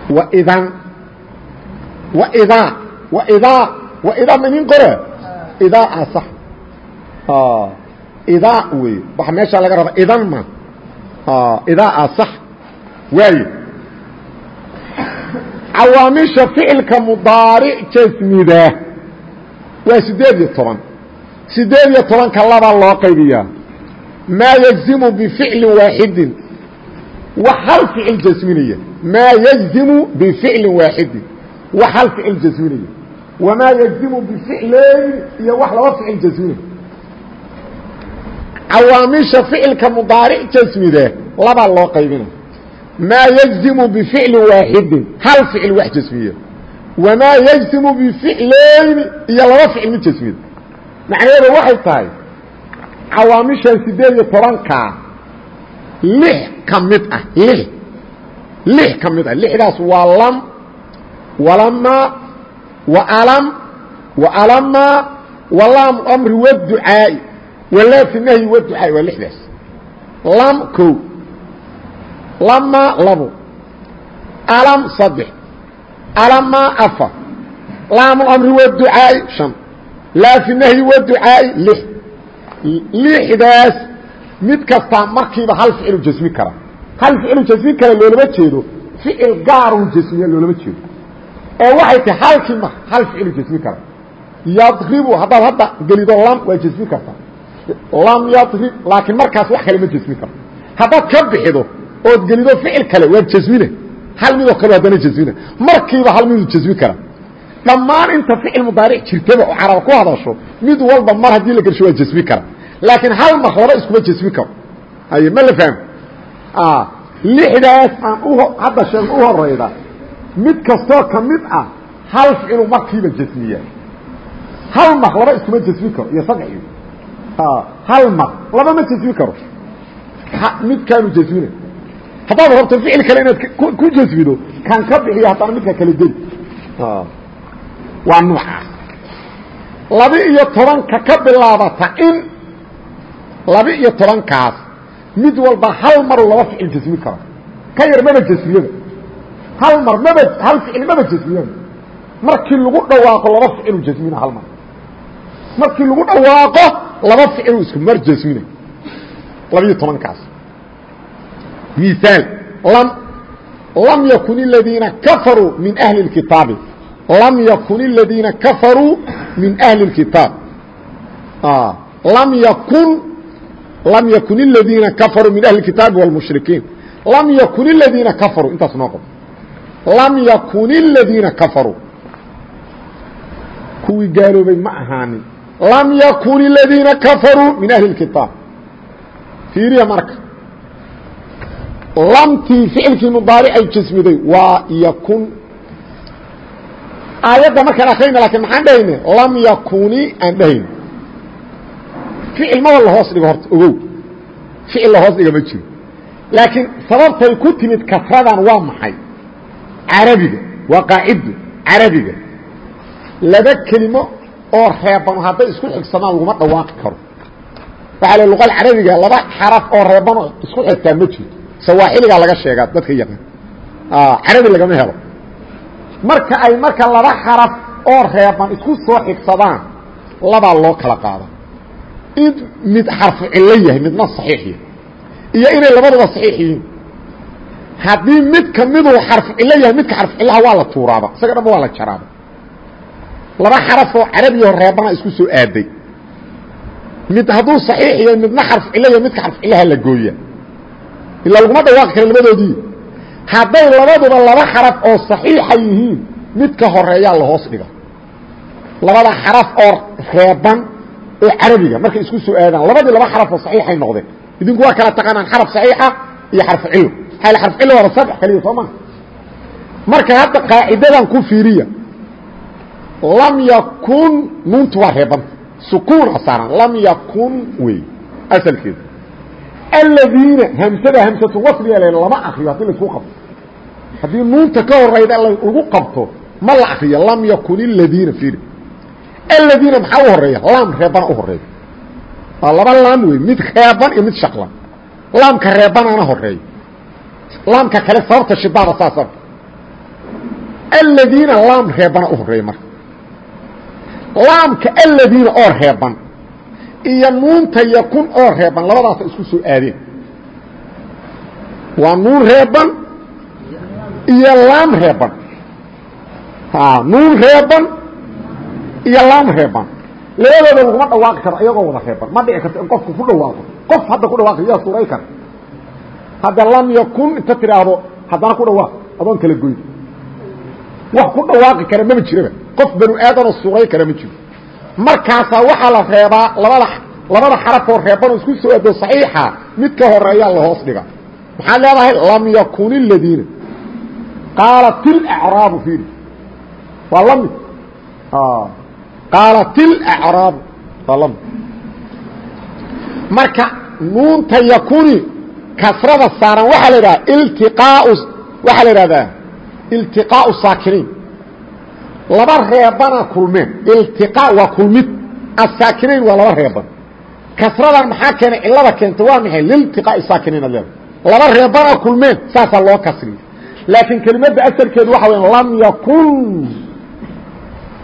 waidan waidaa waidaa waidaa maidin qora idaaa sax. Idaa weye waxa meeshaa laga rabaa idan ma. Idaaa sax. Waaye cawaamisha ficilka mudaaric jasmida waa sideed iyo toban sideed iyo tobanka labaa loo qaybiyaa maa yجzimu bficli waaxidin wax hal ficil jasminaya maa yجzimu bificli waaxidin wax hal ficil jasminaya wamaa yجzimu bificlayn iyo wax laba ficil jasminaya cawaamisha ficilka mudaaric jasmide labaa loo qaybina maa yجzimu bificli waaxidin hal ficil wax jasmiya wamaa yجzimu bificlayni iyo laba ficil mid jasmida macnaheedu waxay tahay cawaamishan sideed iyo tobankaa lix ka mid ah lix lix ka mid ah lixdaas waa lam walama waalam waalama walaam amri waducaa'i walaa fi nahyi waducaa'i waa lixdaas lam ko lama labo alam saddex. Alama afar. Laamu amri waducaa'i shan. Laa fi nahyi waducaa'i lix. Lixdaas mid kastaa markiiba hal ficilu jasmi kara. Hal ficilu jasmi kara loolama jeedo. Ficil gaaruu jasmiya loolama jeedo. Ee waxay tahay halkii mar hal ficilu jasmi kara. Yadribu haddaad hadda gelido lam waa jasmi kartaa. Lam yadrib laakiin markaas wax kale ma jasmi karo. Haddaad ka bixido ood gelido ficil kale waad jasmine hal midoo kale haddana jasmina markiiba hal miduu jasmi kara. Dhammaan inta ficil mudaaric jirtaba oo caraba ku hadasho mid walba mar haddii la gersho waa jasmi kara. Laakiin hal mar laba iskuma jasmi karo. Ay ma la fahmo lixdaas aan hadda sheeg u horayda mid kastoo ka mid ah hal ficilu markiiba jasmiya hal mar laba iskuma jasmi karo iyo saddex iyo. Hal mar laba ma jasmi karo. Midkaanu jasmina haddaad rabto ficil kale inaad ku jasmido kan ka bixiyo haddana midka kale geli waa noocaas laba-iyo tobanka ka bilaabata in laba-iyo tobankaas mid walba hal maru laba ficil jasmi karo. Ka yar maba jasmiyada hal mar maba hal ficil maba jasmiyada markii lagu dhawaaqo laba ficilu jasmina hal mar. Markii lagu dhawaaqo laba ficilu isku mar jasmina laba-iyo tobankaas miaal lam lam yakun الadiina kafaruu min ahli اkitaabi lam yakun الadiina kafaruu min ahli اkitaab lam yakun lam yakun الadiina kafaruu min ahli اkitaabi wاlmushrikiin lam yakun الadiina kafaruu intaas noo qob lam yakun الadiina kafaruu kuwii gaaloobay ma ahaanin lam yakun الadiina kafaruu min ahli اkitaab fiiriya marka lamtii ficilkii mudaaricay jasmiday waa yakun. Aayadda markaan akrayna laakiin maxaan dhahayne? Lam yakuni aan dhahayn ficil maba lahoos dhigo horta ogow. Ficil lahoos dhiga ma jiro. Laakiin sababtay ku timid kasradan waa maxay? Carabiga waa qaacidu carabiga. Laba kelimo oo reebano hadday isku xigsamaan laguma dhawaaqi karo. Waxaa le luqada carabiga laba xaraf oo reebano isku xigtaa ma jirto sawaaxiligaa laga sheegaa dadka yaqaan. Carabi lagama helo. Marka ay marka laba xaraf oo reeban isku soo xigsadaan labaa loo kala qaada. In mid xarfu cillo yahay midna saxiix yahay. Iyo inay labaduba saxiix yihiin. Haddii midka miduu xarfu cillo yahay midka xarfu cillaha waa la tuuraaba isaga dhanba waa la jaraaba. Laba xarafoo carabiyaho reebana isku soo aaday. Mid hadduu saxiix yahay midna xarfu cillo yahay midka xarfu cillaha la gooya ilaa laguma dhawaaqi kara labadoodii. Hadday labaduba laba xaraf oo saxiixa yihiin midka horeeyaa la hoos dhiga. Labada xaraf oo reeban oo carabiga markay isku soo aadaan labadii laba xaraf oo saxiixay noqdeen. Idinku waa kala taqaanaan xaraf saxiixa iyo xarfu cillo maxaa xarfu cillo waaba saddex kaliya soo maa marka hadda qaacidadan ku fiiriya lam yakun nuuntu waa reebanta sukuuna saaran lam yakun wey asalkeedu aladiina hamsada hamsatu wasliga le lama akriyo haddii la isku qabto haddii nuunta ka horayda lagu qabto ma la akriyo lam yakun iladiina fiiri aladiina maxaa u horreeya laam reebana u horreeya waa laba laam wey mid reeban iyo mid shaqlan laamka reebanaana horeeyo laamka kale sababta shidaada saasa aladiina laam reebana u horreeya marka laamka aladiina oo reeban iyo nuunta yakun oo reeban labadaasa isku soo aadeen. Waa nuun reeban iyo laam reeban. Nuun reeban iyo laam reeban. Labadooda laguma dhawaaqi karo iyagoo wada reeban. Ma dhici karto in qofku ku dhawaaqo. Qof hadda ku dhawaaqi yaa suuray kara hadda lam yakun inta tidhaahdo haddana ku dhawaaq adoon kala goyn. Wax ku dhawaaqi kara maba jiraba qof banu aadanoo suuray kara ma jiro markaasaa waxaa la reebaa labada labada xarafoo reebanoo isku soo ado saxiixa mid ka horeeyaa la hoos dhiga. Maxaad leedahay lam yakun iladiina qaalat ilacraabu fiiri waa la mid qaalat ilacraabu waa la mid marka nuunta yakuni kasrada saaran waxaa la idhaha iltiqaau waxaa la idhahdaa iltiqaau saakiniin laba reebana kulmeen. Iltiqaa waa kulmid. Asaakinayn waa laba reeban kasradan maxaa keenay? Cilada keenta waa maxay? Liltiqaa'i saakiniin ad leeda laba reebana kulmeen saasaa loo kasriya laakiin kelimadda asalkeedu waxa weya lam yakun.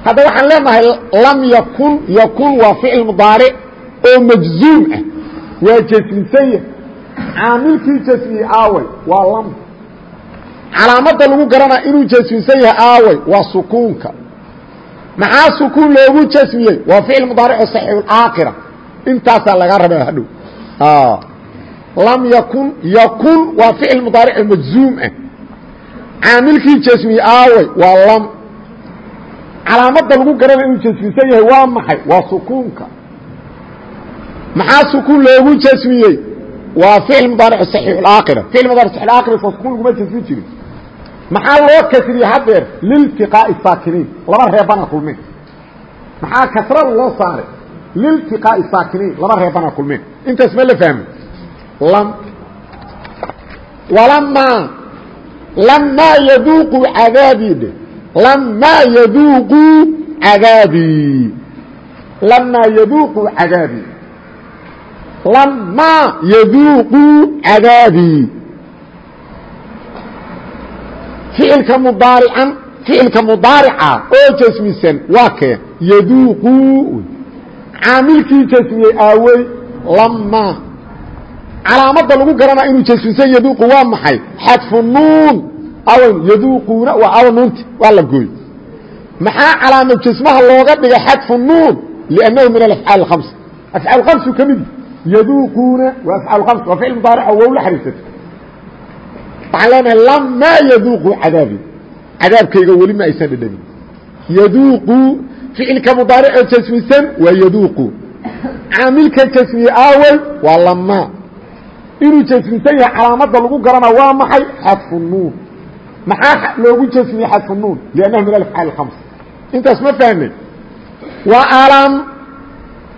Hadda waxaan leenahay lam yakun yakun waa ficil mudaaric oo majzuum ah. Waa jasmisanya caamilkii jasmiyey aaway waa lam calaamadda lagu garanaa inuu jasmisan yahay aaway waa sukuunka. Maxaa sukuun loogu jasmiyey waa ficil mudaarico saxiixulcaaqira intaasaa laga rabaa hadhow. Lam yakun yakun waa ficil mudaarico majzuum ah. Caamilkii jasmiyey aaway waa lam. Calaamadda lagu garanaya inuu jasmisan yahay waa maxay? Waa sukuunka. Maxaa sukuun loogu jasmiyey waa ficil mudaaric saxiixulaakhira ficil mudaaric saxiixulaakhira soo sukuun laguma jasmin jirin maxaa loo kasriyey haddeer? Liltiqaa'i saakiniin laba reebana kulmeen. Maxaa kasrada loo saaray? Liltiqaa'i saakiniin laba reebana kulmeen. Intaas ma la fahmo lam walamaa lamaa yaduuquu cadaabii dhe lamaa yaduuquu cadaabii. Lamaa yaduuquu cadaabii. Lamaa yaduuquu ficilka mudaarican ficilka mudaarica oo jasmisan waa kee? Yaduuquu caamilkii jasmiyey aawey lamaa calaamadda lagu garanaa inuu jasmisan yaduuqu waa maxay? Xadfu nuun. Awn yaduuquuna waa awa nuunti waa la gooy maxaa calaamad jasmaha looga dhigay xadfu nuun? Liannahu min alafcaal اhamsa afcaal hamsu ka midi yaduuquuna waa afcaal hams waa ficil mudaarica wow la xariirsata leenahay lamaa yaduuquu cadaabi cadaabkayga weli ma aysan dhadhamin yaduuquu ficilka mudaaricoo jasmisan waa yaduuqu caamilka jasmiye aawey waa lamaa inuu jasmisan yahay calaamadda lagu garana waa maxay xadfu nuun maxaa loogu jasmiyey xadfu nuun liannahu min alafcaal اhams intaas ma fahmay wa alam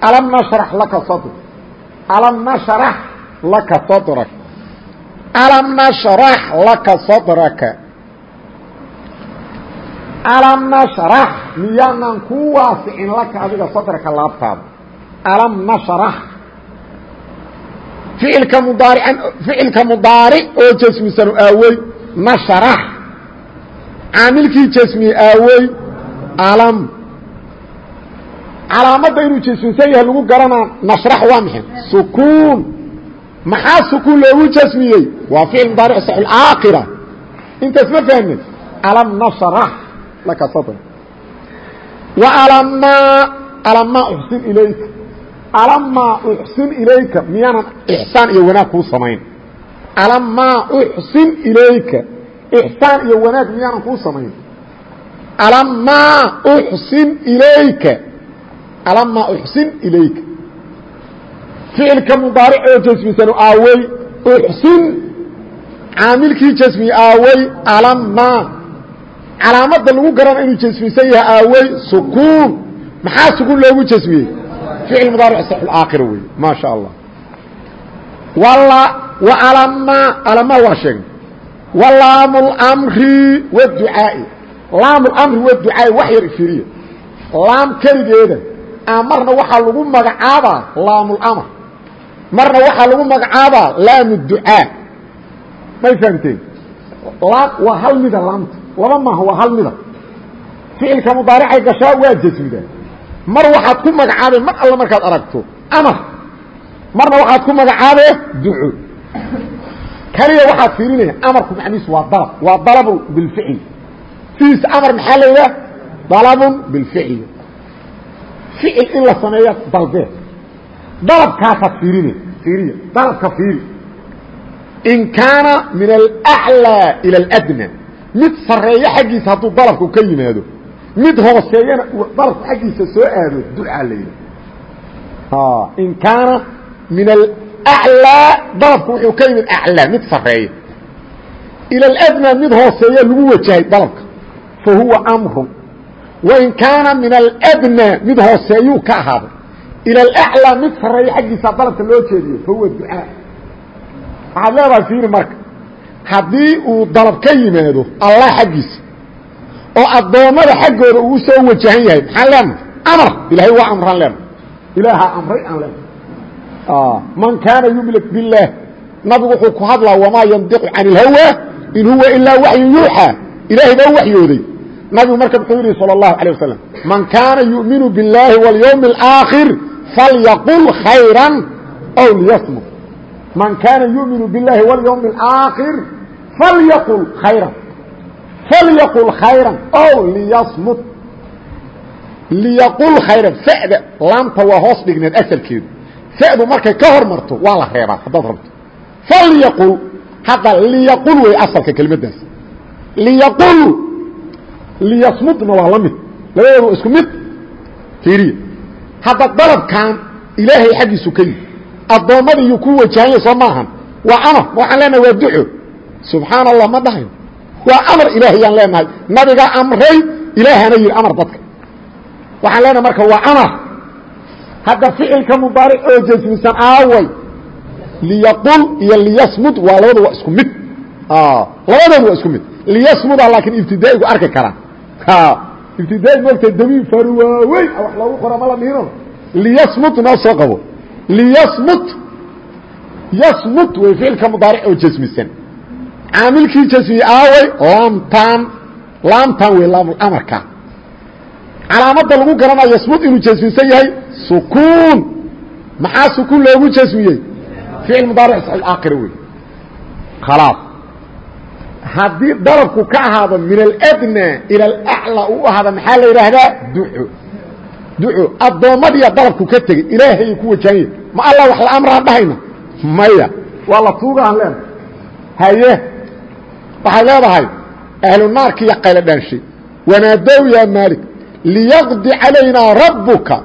alam nashrax laka sadr alam nashrax laka sadrak alam nashrax laka sadraka alam nashrax miyaanan kuu waasicin laka adiga sadraka laabtaada alam nashrax ficilka mudaarican ficilka mudaaric oo jasmisanu aawey nashrax caamilkii jasmiye aawey alam calaamadda inuu jasmisan yahay lagu garanaa nashrax waa maxay sukuun maxaa sukuun loogu jasmiyey? Waa ficil mudaaric saxulcaaqira intaas ma fahmin. Alam nashrax laka sadr wa alamaa alamaa uxsin ilayka. Alamaa uxsin ilayka. Miyaanan ixsaan iyo wanaag kuu samayn. Alamaa uxsin ilayka. Ixsaan iyo wanaag miyaanan kuu samayn. Alamaa uxsin ilayka. Alamaa uxsin ilayka ficilka mudaaric oo jasmisanu aawey uxsin caamilkii jasmi aawey alamaa calaamadda lagu garana inuu jasmisan yahay aawey sukuun maxaa sukuun loogu jasmiyey ficil mudaaric saxulaakhira wey maa sha allah alamaa alamaa waa sheegnay wa laamu اlamri waducaa'i laamu lamri waducaa'i wax yar ifiriya laam keligeeda a marna waxaa lagu magacaabaa laamulmr marna waxaa lagu magacaabaa laam ducaa may fahamteen waa hal mida laamta. Laba maaha waa hal mida. Ficilka mudaaricay gashaa waa jasmida mar waxaad ku magacaabee mar alle markaad aragto amar. Marna waxaad ku magacaabee duco kaliya waxaad fiirinaya amarku macnihiisu waa dalab waa dalabun bilficli. Sidiisa amar maxaa la yidhaha dalabun bilficli. Ficil in la sameeya dalbee dalabkaasaad fiirinay fiiriya dalabka fiiri in kaana min alأعlىa ilى اladnى mid sareeyo xaggiisa hadduu dalabku ka yimaado mid hooseeyana uu dalabku xaggiisa soo aado ducaa la yidhaha in kaana min alأعlىa dalabku wuxuu ka yimid aclىa mid sareeya ilى اladnى mid hooseeya lagu wajahay dalabka fahuwa amru wain kaana min aladnى mid hooseeyuu ka ahaaday ilى اlأعlىa mid sareeya xaggiisa dalabka loo jeediyo fahuwa ducaa waxaad leedahay fiiri marka haddii uu dalab ka yimaado allah xaggiisa oo addoommada xaggooda uu soo wajahan yahay maxaan leenahay amar ilahay waa amraan leenahay ilaahaa amray aan leenahay man kaana yumin biاllaah nabigu wuxuu ku hadlaa wamaa yandiqu can اlhawى in huwa ilaa waxyu yuuxaa ilaahay baa u waxyooday nabigu marka muxuu yidhi salى الlahu عalيه wasalam man kaana yu'minu biاllaahi wاlyوم الآakhir falyaqul khayra ow liyasmut man kaana yu'minu biاllahi wاlyوم الآakhir falyaqul khayra falyaqul khayra ow liyasmut liyaqul khayran fa'da laamta waa hoos dhigneed asalkeedu fa'du markay ka hor marto waa la reebaa haddaad rabto falyaqul hadda liyaqul wey asalka kelimadaas liyaqul liyasmudna waa la mid. Labadooda isku mid. Fiiriya hadda dalabkan ilaahay xaggiisu ka yimi addoommadiiyu ku wajahanya soo maahan. Waa amar. Waxaan leenahay waa duxo subxaan allah ma dhahayn waa amar ilaahayaan leenahay. Nabigaa amray ilaahana yidhi amar dadka. Waxaan leenahay marka waa amar. Hadda ficilka mudaaric oo jasmisan aaway. Liyaqul iyo liyasmud waa labadu waa isku mid. Labadoodu waa isku mid. Liyasmuda laakiin ibtidaa'igu arki karaan ibtidaai moogta damiin faru waaweyn. Wax loogu qora ma la dhihino liyasmut noo soo qabo. Liyasmut. Yasmut way ficilka mudaaric oo jasmisan. Caamilkii jasmiyey aaway laamtaan. Laamtaan wey laamulamarka calaamadda lagu garanayo yasmut inuu jasmisan yahay sukuun maxaa sukuun loogu jasmiyey? Ficil mudaaric aakira wey khalaas haddii darabku ka ahaado min aladnaa ila alaclaa uu ahaada maxaa la yidhaahdaa? Duco duco addoommadiiya darabku ka tegey. Ilaahay ku wajahanyahy ma allah wax la amraan dhahayna? Maya. Waa la tuuga aan leenahay haye. Waxay leedahay ahlu naarki iyo qaylo dhaanshay. Wanaadow yaa maalik liyaqdi calaynaa rabbuka.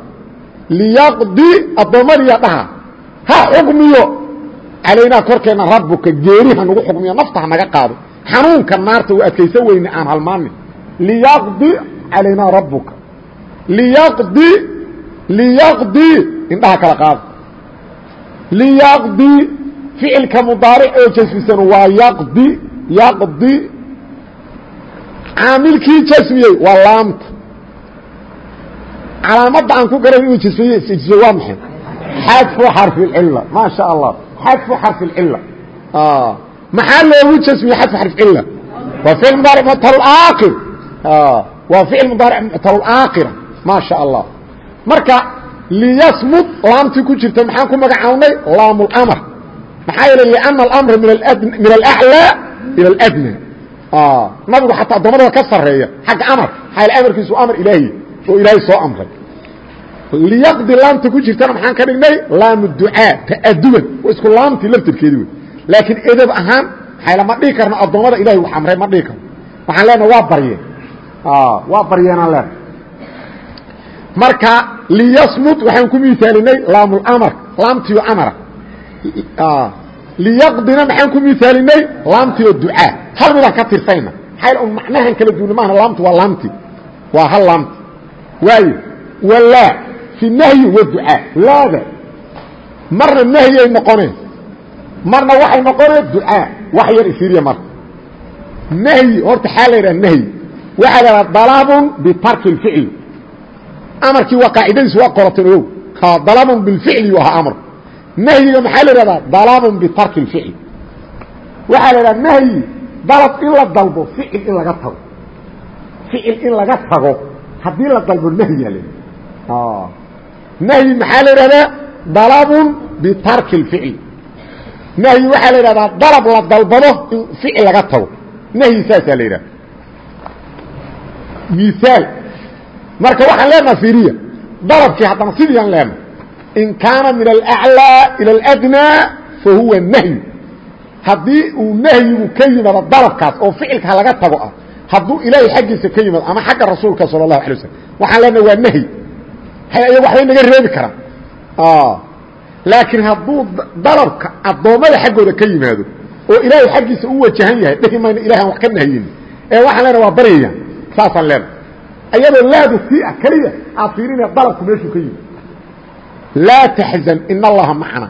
Liyaqdi addoommadiiya dhaha. Ha xukmiyo calaynaa korkeenna rabbuka geeriha nagu xukmiyo nafta ha naga qaado xanuunka naarta u adkaysa weyne aan halmaanin. Liyaqdi calaynaa rabbuka. Liyaqdi liyaqdi indhaha kala qaada liyaqdi ficilka mudaaric oo jasmisan waa yaqdi yaqdi. Caamilkii jasmiyey waa laamta. Calaamadda aan ku garan inuu jasmiye isjisay waa maxay? Xadfu xarfi اlcila maa sha allah. Xadfu xarfi اlcila maxaa loogu jasmiyey xadfa xarf cila waa ficil mudaaric mtalakir ah, waa ficil mudaaric mtalakira maa sha allah. Marka liyasmud laamtii ku jirta maxaan ku magacawnay? Laamu اlamr maxaa yeele liana alamra min alaclىa ila aladna ah, nabigu xataa addoommadaba ka sarreeya. Xagga amarka maxaa yele amarkiisu amar ilaahi. Oo ilaahay soo amray. Liyaqdi laamta ku jirtana maxaan ka dhignay? Laamu ducaa ta'aduban waa isku laamtii laftirkeedii wey laakiin edab ahaan ma dhihi karno addoommada ilahay wax amray ma dhihi karno waxaan leenaha waa baryeen waa baryeenaan leenahay. Marka liyasmud waxaan ku miaalinay laamlamr laamtiyo amara. Liyaqdina maxaan ku miaalinay laamtiyo ducaa. Hal midaan ka tirsayna maxaa un macnahan kala duuna maahna laamtu waa laamti. Waa hal laamti. Waayo walaa fi nahyi waducaa laada marna nahyay noqoneen marna waxay noqoneen ducaa wax yar isiriya marka nahyi horta xaa la yidhaha nahyi waxaa la yidhaha dalabun bitarki اlficli amarkii waa qaacidadiis waa qorateen ogow dalabun bilficli yu ahaa amarku nahyiga maxaa la yidhahdaa dalabun bitarki اlficli waxaa la yidhaha nahyi dalab in la dalbo ficil in laga tago ficil in laga tago haddii la dalbo nahyaa la yidhahda nahyi maxaa la yidhahdaa dalabun bitarki اlficli nahyi waxaa la yidhahdaa dalab la dalbado in ficil laga tago nahyi saasaa la yidhahda miaal marka waxaan leenaha fiiriya dalabkii haddana sidiiaan leenaha in kaana min alأعlىa ilى اladnىa fahuwa nahyu haddii uu nahyigu ka yimaado dalabkaas oo ficilka laga tago ah hadduu ilaahay xaggiisa ka yimaado ama xagga rasuulka salى الlahu alay waslm waxaan leenaha waa nahyi ayaga waxbay naga reebi karaan laakiin hadduu dalabka addoommada xaggooda ka yimaado oo ilaahay xaggiisa u wajahan yahay dhehi mayno ilahay aan wax ka nahyin. Ee waxaan leenaha waa baryayaan saasaan leenaha ayadoo laadu sii ah keliya aad fiirinaya dalabku meeshuu ka yimid. Laa taxzan in allaha macana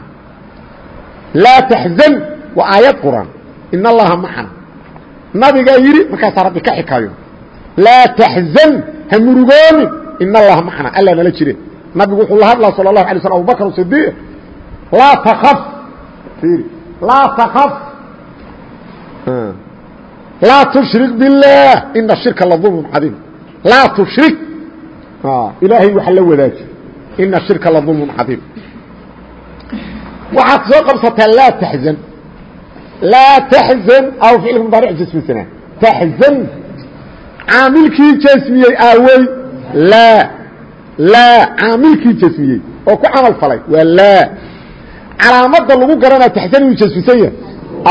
laa taxzan waa aayad quraan. In allaha macana nabigaa yidhi markaasaa rabbi ka xikaayo laa taxzan ha murugoonin. In allaha macana alla nala jire. Nabigu wuxuu la hadlaa sala allahu alay slam abubakr sidiiq laa takaf laa takaf laa tushrik biاllaah ina shirka la dulmun cadiim laa tushrik ilaahay waxa la wadaaji ina shirka la dulmun cadiim waxaad soo qabsataa laa taxzan laa taxzan aw ficilka mudaaric jasmisanaa taxzan caamilkii jasmiyey aawey laa laa caamilkii jasmiyey oo ku camal falay waa laa calaamada lagu garanaa taxzan inuu jasmisan yahay.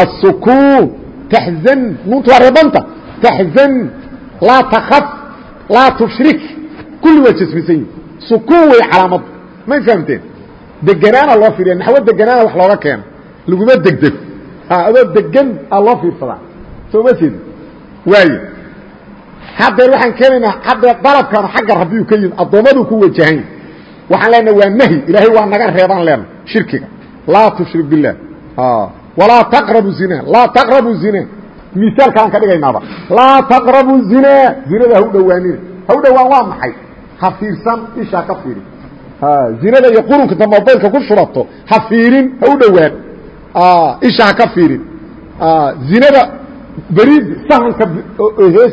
الsukuun taxzan nuunta waa reebanta. Taxzan laa takaf laa tushrik kulli waa jasmisan yihi sukuun wey calaamadu may fahamteen? Deganaana loo fiiriya naxwo deganaana wax looga keeno. Laguma degdego adoo degan aa loo fiirsadaa. Soo ma jeedi waayo. Haddeer waxaan keenaynaa haddeer dalabkaanu xagga rabbiyu ka yimid addoommaduu ku wajahan. Waxaan leenaha waa nahyi ilaahay waa naga reebaan leena shirkiga laa tushrik biاllah walaa taqrabu zina laa taqrabu zina misaalkaan ka dhigaynaaba laa taqrabu zina zinada ha u dhowaanina ha u dhowaan waa maxay ha fiirsan ishaa ka fiirin zinada iyo qurunka ta mobaylka ku shurato ha fiirin ha u dhowaan isha ha ka fiirin zinada beriid sahanka hees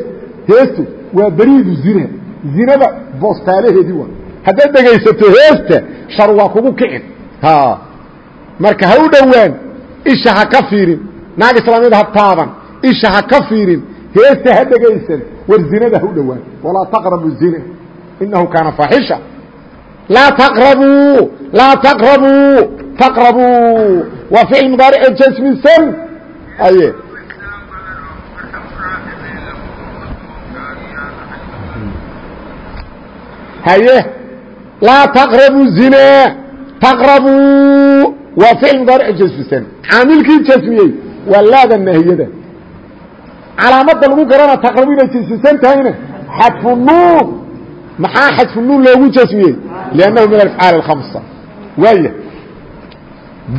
heestu waa beriidu zina zinada boostaalaheedii waa haddaad dhegaysato heesta shar waa kugu kicin marka ha u dhowaan isha ha ka fiirin. Naag islaamiyada ha taaban isha ha ka fiirin. Heesta ha dhegaysan war zinada ha u dhowaan. Walaa taqrabu zina. Inahu kaana faaxisha laa taqrabuu laa taqrabuu taqrabuu waa ficil mudaarico jasmisan aye. Haye laa taqrabu zina. Taqrabuu waa ficil mudaarico jasmisan caamilkii jasmiyey waa laada nahiyada calaamada lagu garana taqrabu inay jasmisan tahayna xadfu nuun maxaa xadfu nuun loogu jasmiyey liannahu min alafcaal alkhamsa. Waaya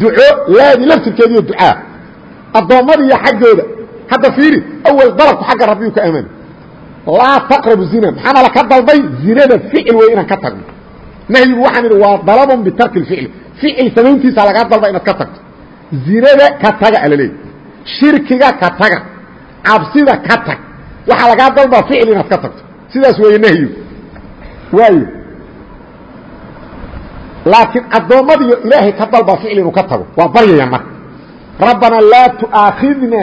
duco laadi laftirkeediiyo ducaa. Addoommadiiyo xaggooda. Hadda fiiri awal dalabku xagga rabbiyu ka aman laa taqrabu zina. Maxaana laka dalbay? Zinada ficil wey inaan ka tagno nahyigu waxaan idhi waa dalabun bitarki اficli ficil samayntiisa lagaa dalba inaad ka tagto. Zinada ka taga alaleey shirkiga ka taga. Cabsida ka tag. Waxaa lagaa dalbaa ficil inaad ka tagto. Sidaas weeye nahyigu waayo. Laakiin addoommadiyo ilaahay ka dalbaa ficil inuu ka tago waa baryaya marka. Rabbanaa laa tu'aakhidna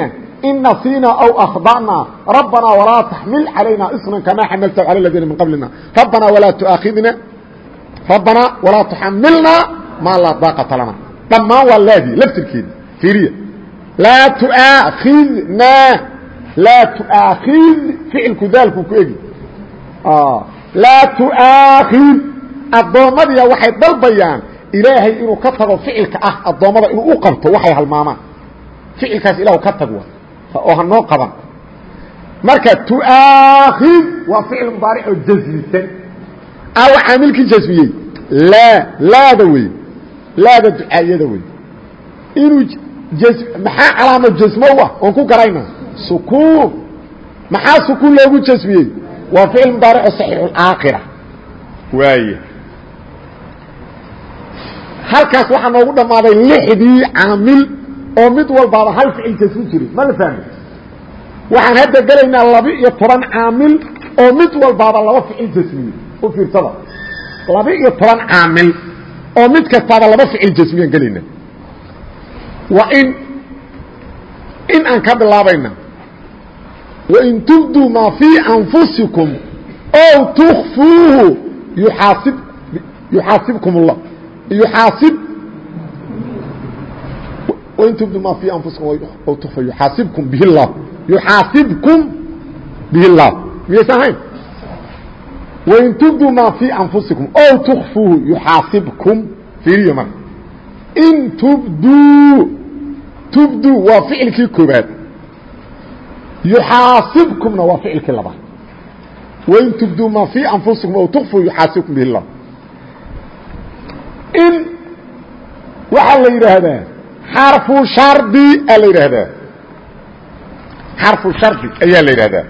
in nasiina aw akhda'na. Rabbanaa walaa taxmil calayna isran kamaa xamaltahu cala aladiina min qablina. Rabbanaa walaa tuaakhidna. Rabbanaa walaa tuxamilnaa maa laa daaqata lana dhammaan waa laadii laftirkeedi fiiriya laa tuaakhidna laa tuaakhid ficilku daalku ku egi laa tuaakhid addoommadiya waxay dalbayaan ilaahay inuu ka tago ficilka ah addoommada inuu u qabto waxay halmaamaan ficilkaas ilahu ka tag oo hanoo qaban marka tuaakhid waa ficil mudaaric oo jasmisan aw caamilkii jasmiyey laa laada wey laada ducaayada wey inuu maxaa calaamo jasmo u ah? Oon ku garayna. Sukuun. Maxaa sukuun loogu jasmiyey waa ficil mudaarico saxiixuاlaakira waaye. Halkaas waxaa noogu dhammaaday lixdii caamil oo mid walbaaba hal ficil jasmi jiray. Ma la fahmi? Waxaan hadda gelaynaa laba iyo toban caamil oo mid walbaaba laba ficil jasmiyey u fiirsada laba iyo toban caamil oo mid kastaaba laba ficil jasmiyaan gelayna waa in in aan ka bilaabayna wain tubduu maa fii anfusikum ow tukfuuhu yuaasib yuxaasibkum اllah yuxaasib wain tubduu maa fii anfusikum ow tukfa yuxaasibkum bihi اllah yuxaasibkum bihi اllah miyaysa ahayn wain tubduu maa fii anfusikum ow tukfuuhu yuxaasibkum fiiriya marka in tubduu tubduu waa ficilkii koobaad yuxaasibkumna waa ficilkii labaad wain tubduu maa fii anfusikum ow tukfuu yuxaasibkum bihi اllah in waxaa la yidhaahdaa xarfu shardi aa la yidhaahdaa xarfu shardi ayaa la yidhahdaa